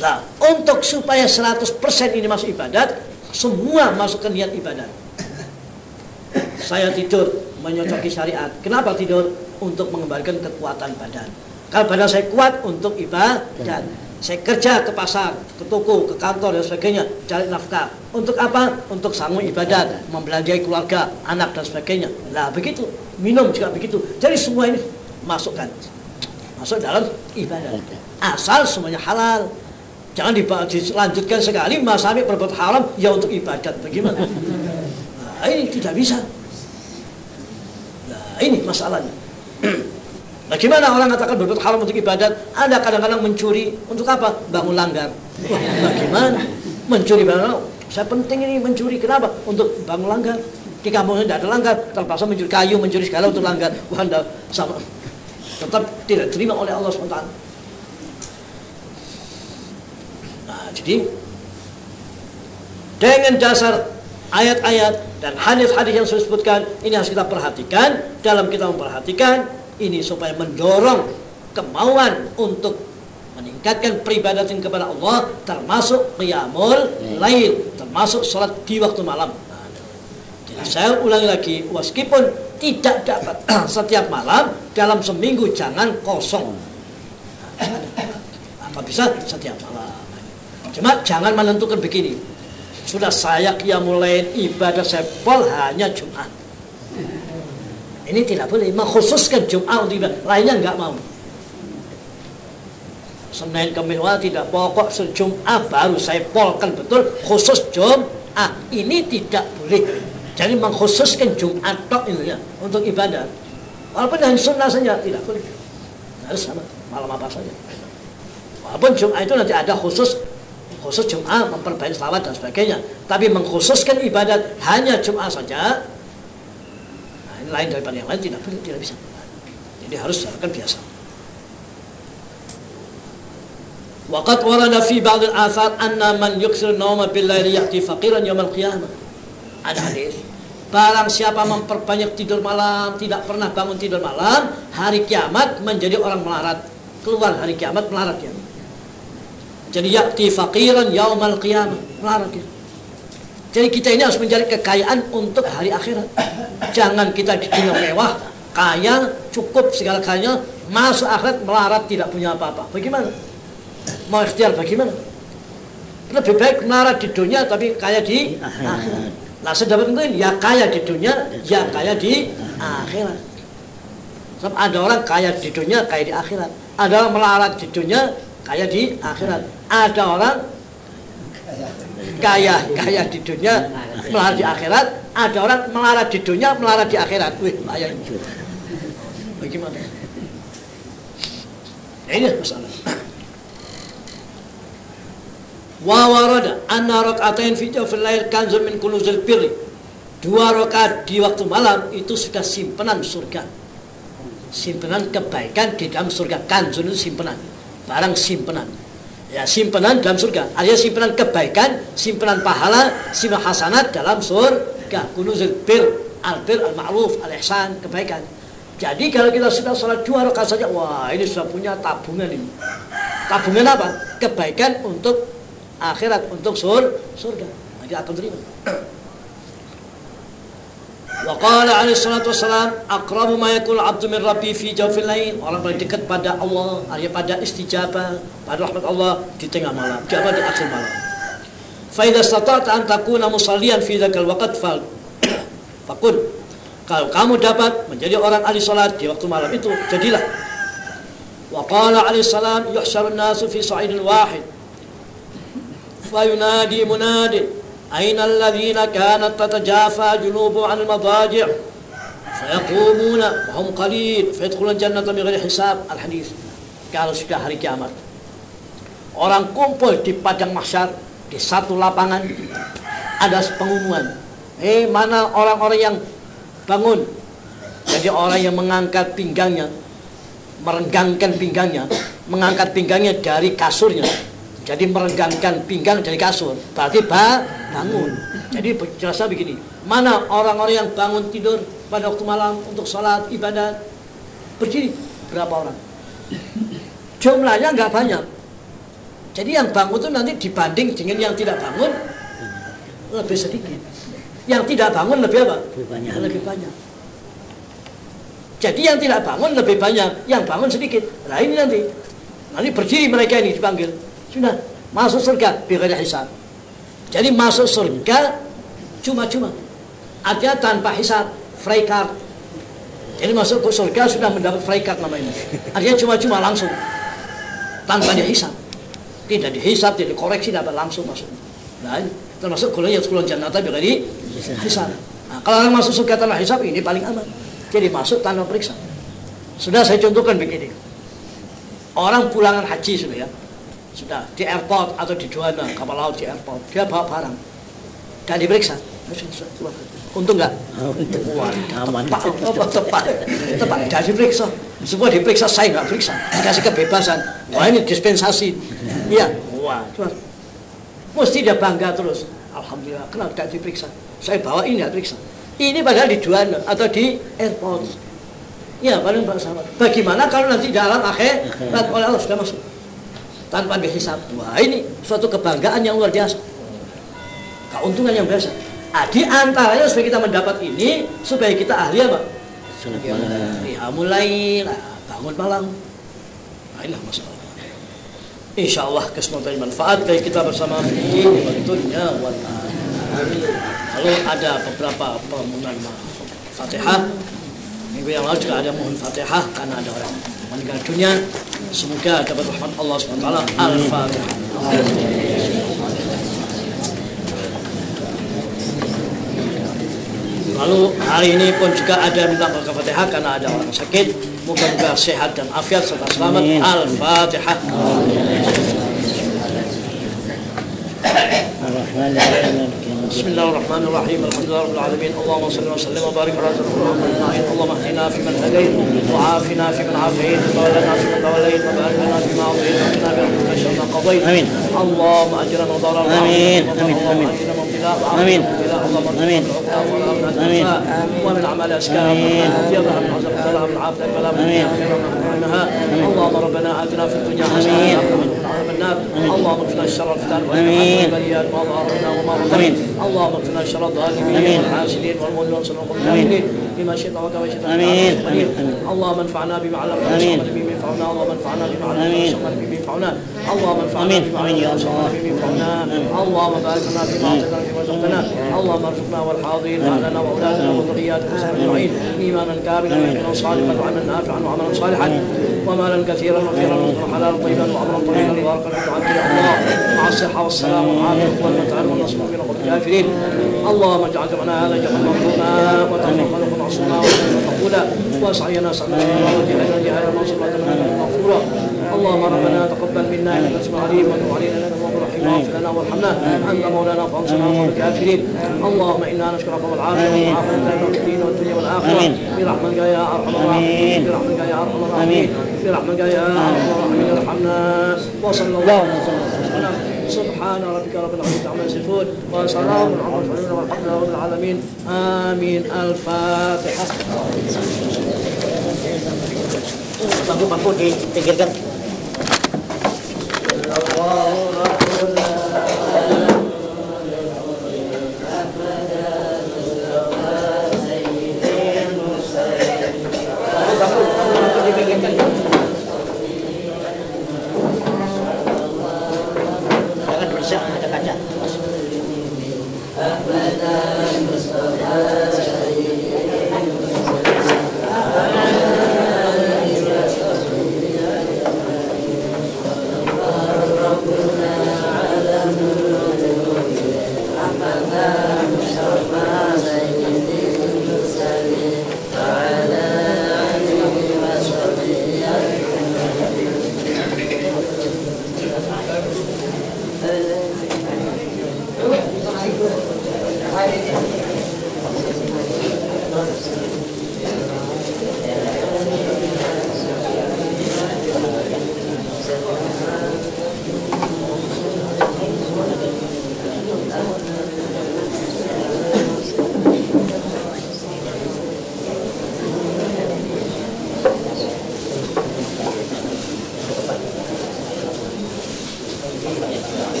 Nah, untuk supaya 100% ini masuk ibadat, semua masuk ke niat ibadat. Saya tidur menyocoki syariat. Kenapa tidur? Untuk mengembalikan kekuatan badan. Kalau badan saya kuat untuk ibadat. Saya kerja ke pasar, ke toko, ke kantor dan sebagainya, cari nafkah. Untuk apa? Untuk sanggup ibadat, membelanjai keluarga, anak dan sebagainya. Nah begitu, minum juga begitu. Jadi semua ini masukkan, masuk dalam ibadat. Asal semuanya halal. Jangan dilanjutkan sekali Mas Habib berbuat haram ya untuk ibadat. Bagaimana? Nah, ini tidak bisa. Nah, ini masalahnya. Bagaimana orang katakan berbuat haram untuk ibadat? Ada kadang-kadang mencuri untuk apa? Bangun langgar. Wah, bagaimana? Mencuri bangun. Saya penting ini mencuri. Kenapa? Untuk bangun langgar. Di kampungnya tidak ada langgar, terpaksa mencuri kayu, mencuri segala untuk langgar. Wah, anda sama. Tetap tidak terima oleh Allah SWT. Nah, jadi dengan dasar ayat-ayat dan hadis-hadis yang saya sebutkan ini harus kita perhatikan dalam kita memperhatikan ini supaya mendorong kemauan untuk meningkatkan peribadatan kepada Allah termasuk qiyamul lail termasuk sholat di waktu malam. Nah, jadi saya ulangi lagi meskipun tidak dapat setiap malam dalam seminggu jangan kosong. Apa bisa setiap malam? Cuma jangan menentukan begini. Sudah saya qiyamul lail ibadah saya pol hanya Jumat ini tidak boleh. Mengkhususkan Jumat ibadah. Lainnya nggak mau. Senin Kamis wah tidak pokok sejumat baru saya polkan betul? Khusus Jumat ini tidak boleh. Jadi mengkhususkan Jumat tok ini ya untuk ibadah. Walaupun hanya sunnah saja tidak boleh. Harus sama malam apa saja. Walaupun Jumat itu nanti ada khusus khusus Jumat memperbaiki salawat dan sebagainya. Tapi mengkhususkan ibadat hanya Jumat saja lain daripada yang lain tidak boleh tidak bisa jadi harus dilakukan biasa Waqat warada fi ba'd al-athar anna man yuksir nauma bil layli ya'ti faqiran yawm al-qiyamah. Ada hadis. Barang siapa memperbanyak tidur malam, tidak pernah bangun tidur malam, hari kiamat menjadi orang melarat. Keluar hari kiamat melarat ya. Jadi ya'ti faqiran yawm al-qiyamah, melarat ya. Jadi kita ini harus mencari kekayaan untuk hari akhirat Jangan kita di dunia mewah Kaya, cukup segala kayanya Masuk akhirat melarat tidak punya apa-apa Bagaimana? mau ikhtiar bagaimana? Lebih baik melarat di dunia tapi kaya di akhirat. Nah sedapat itu ya kaya di dunia, ya kaya di akhirat. Sebab ada orang kaya di dunia, kaya di akhirat. Ada orang melarat di dunia, kaya di akhirat. Ada orang kaya kaya di dunia, melarat di akhirat. Ada orang melarat di dunia, melarat di akhirat. Wih, bahaya. Bagaimana? Nah, ini masalah. wa warada anna rak'atain fi jawfil lail kanzun min kunuzil birri dua rakaat di waktu malam itu sudah simpenan surga simpenan kebaikan di dalam surga kanzun itu simpenan barang simpenan ya simpenan dalam surga. Artinya simpenan kebaikan simpenan pahala simpenan hasanat dalam surga. Kunuzil bir al bir al ma'ruf al ihsan kebaikan. Jadi kalau kita sudah sholat dua rakaat saja wah ini sudah punya tabungan ini. Tabungan apa? Kebaikan untuk akhirat untuk sur surga. Maka akan terima Wa qala alaihi salatu wassalam aqrabu ma abdu min rabbi fi jawfil lain. Orang paling dekat pada Allah, artinya pada istijabah, pada rahmat Allah di tengah malam, di apa di akhir malam. Fa idza stata'ta an takuna musalliyan fi dzakal waqt fal fakun. Kalau kamu dapat menjadi orang ahli salat di waktu malam itu, jadilah. Wa qala alaihi salam yuhsyarun nasu fi sa'idin wahid. Fa yunadi munadin أين الذين كانت تتجافى جنوبهم عن المضاجع فيقومون وهم قليل فيدخلون الجنة بغير حساب الحديث kalau sudah hari kiamat orang kumpul di padang mahsyar di satu lapangan ada pengumuman eh mana orang-orang yang bangun jadi orang yang mengangkat pinggangnya merenggangkan pinggangnya mengangkat pinggangnya dari kasurnya jadi merenggangkan pinggang dari kasur berarti bangun. Jadi jelasnya begini mana orang-orang yang bangun tidur pada waktu malam untuk sholat ibadat berdiri berapa orang? Jumlahnya nggak banyak. Jadi yang bangun itu nanti dibanding dengan yang tidak bangun lebih sedikit. Yang tidak bangun lebih apa? Lebih banyak. lebih banyak. Jadi yang tidak bangun lebih banyak yang bangun sedikit. Nah ini nanti. Nanti berdiri mereka ini dipanggil sudah masuk surga bighairi hisab. Jadi masuk surga cuma-cuma. Artinya tanpa hisab free card. Jadi masuk ke surga sudah mendapat free card nama ini. Artinya cuma-cuma langsung. Tanpa dihisab tidak dihisab tidak dikoreksi dapat langsung masuk. Nah termasuk yang golongan jannah bighairi hisab. Nah, kalau orang masuk surga tanpa hisab ini paling aman. Jadi masuk tanpa periksa. Sudah saya contohkan begini. Orang pulangan haji sudah ya sudah di airport atau di Juanda kapal laut di airport. Dia bawa barang. Dan diperiksa. Untung nggak? Aman. tepat, tepat, tepat, tepat, dan diperiksa. Semua diperiksa saya nggak periksa. Dikasih kebebasan. Wah ini dispensasi. Iya. Wah. Mesti dia bangga terus. Alhamdulillah kenapa tidak diperiksa? Saya bawa ini nggak periksa ini padahal di Juanda atau di airport. Ya paling sahabat. Bagaimana kalau nanti dalam akhir oleh Allah sudah masuk tanpa dihisap. Wah ini suatu kebanggaan yang luar biasa. Keuntungan yang biasa. Nah, di antaranya supaya kita mendapat ini supaya kita ahli apa? Salat malam. Ya mulai nah, bangun malam. Nah, inilah masalah. Insya Allah kesemuanya manfaat bagi kita bersama fi wal dunya wal. Lalu ada beberapa permohonan Fatihah. Minggu yang lalu juga ada mohon Fatihah karena ada orang meninggal dunia. Semoga dapat rahmat Allah SWT. Al-Fatihah. Lalu hari ini pun juga ada minta Al-Fatihah karena ada orang sakit. Moga-moga sehat dan afiat serta selamat. Al-Fatihah. Ar-Rahim. بسم الله الرحمن الرحيم الحمد لله رب العالمين اللهم صل وسلم وبارك على سيدنا محمد اجمعين اللهم اهدنا فيمن هديت وعافنا فيمن عافيت وتولنا فيمن توليت وبارك لنا فيما أعطيت وقنا برحمتك شر ما قضيت آمين. اللهم أجرنا وضرر آمين. آمين. آمين. آمين. آمين. آمين. ومن اعمال اسكاب آمين. يا ذهب العزم آمين. عنها اللهم ربنا آتنا في الدنيا حسنة النار اللهم اكفنا الشر الفتن. والبليات ما ظهر منها وما بطن. اللهم اكفنا شر الظالمين. والحاسدين والمؤمنين. والكافرين بما شئت وكما شئت. اللهم انفعنا بما علمتنا بما ينفعنا اللهم انفعنا بما علمتنا بما ينفعنا اللهم انفعنا. بما علمتنا. بما ينفعنا اللهم بارك لنا فيما اعطيتنا فيما رزقتنا اللهم ارزقنا والحاضرين واهلنا وأولادنا وذرياتنا اجمعين إيمانا كاملا ويقينا صادقا وعملا نافعا وعملا صالحا. ومالا كثيرا وفيرا ورزقا حلالا طيبا وعملا طويلا عنك يا الله مع الصحة والسلام والعافية والمتعه والنصر من رب الكافرين اللهم اجعل جمعنا هذا جمعا مرحوما وتفرقنا معصوما ومقبولا وسعينا سعينا وجهدنا جهادا منصورا مغفورا. اللهم ربنا تقبل منا إنك تسمع عليم وتب علينا واغفر لنا وارحمنا انت مولانا فانصرنا على الكافرين اللهم أنا نشكرك والعافيه والعافيه في الدين والدنيا والاخره. برحمتك يا ارحم الراحمين. برحمتك يا ارحم الراحمين. برحمتك يا ارحم الراحمين ارحمنا وصلى الله وسلم سبحان ربك رب العزه عما يصفون وسلام على المرسلين والحمد لله رب العالمين امين الفاتحه Bangku-bangku dipinggirkan.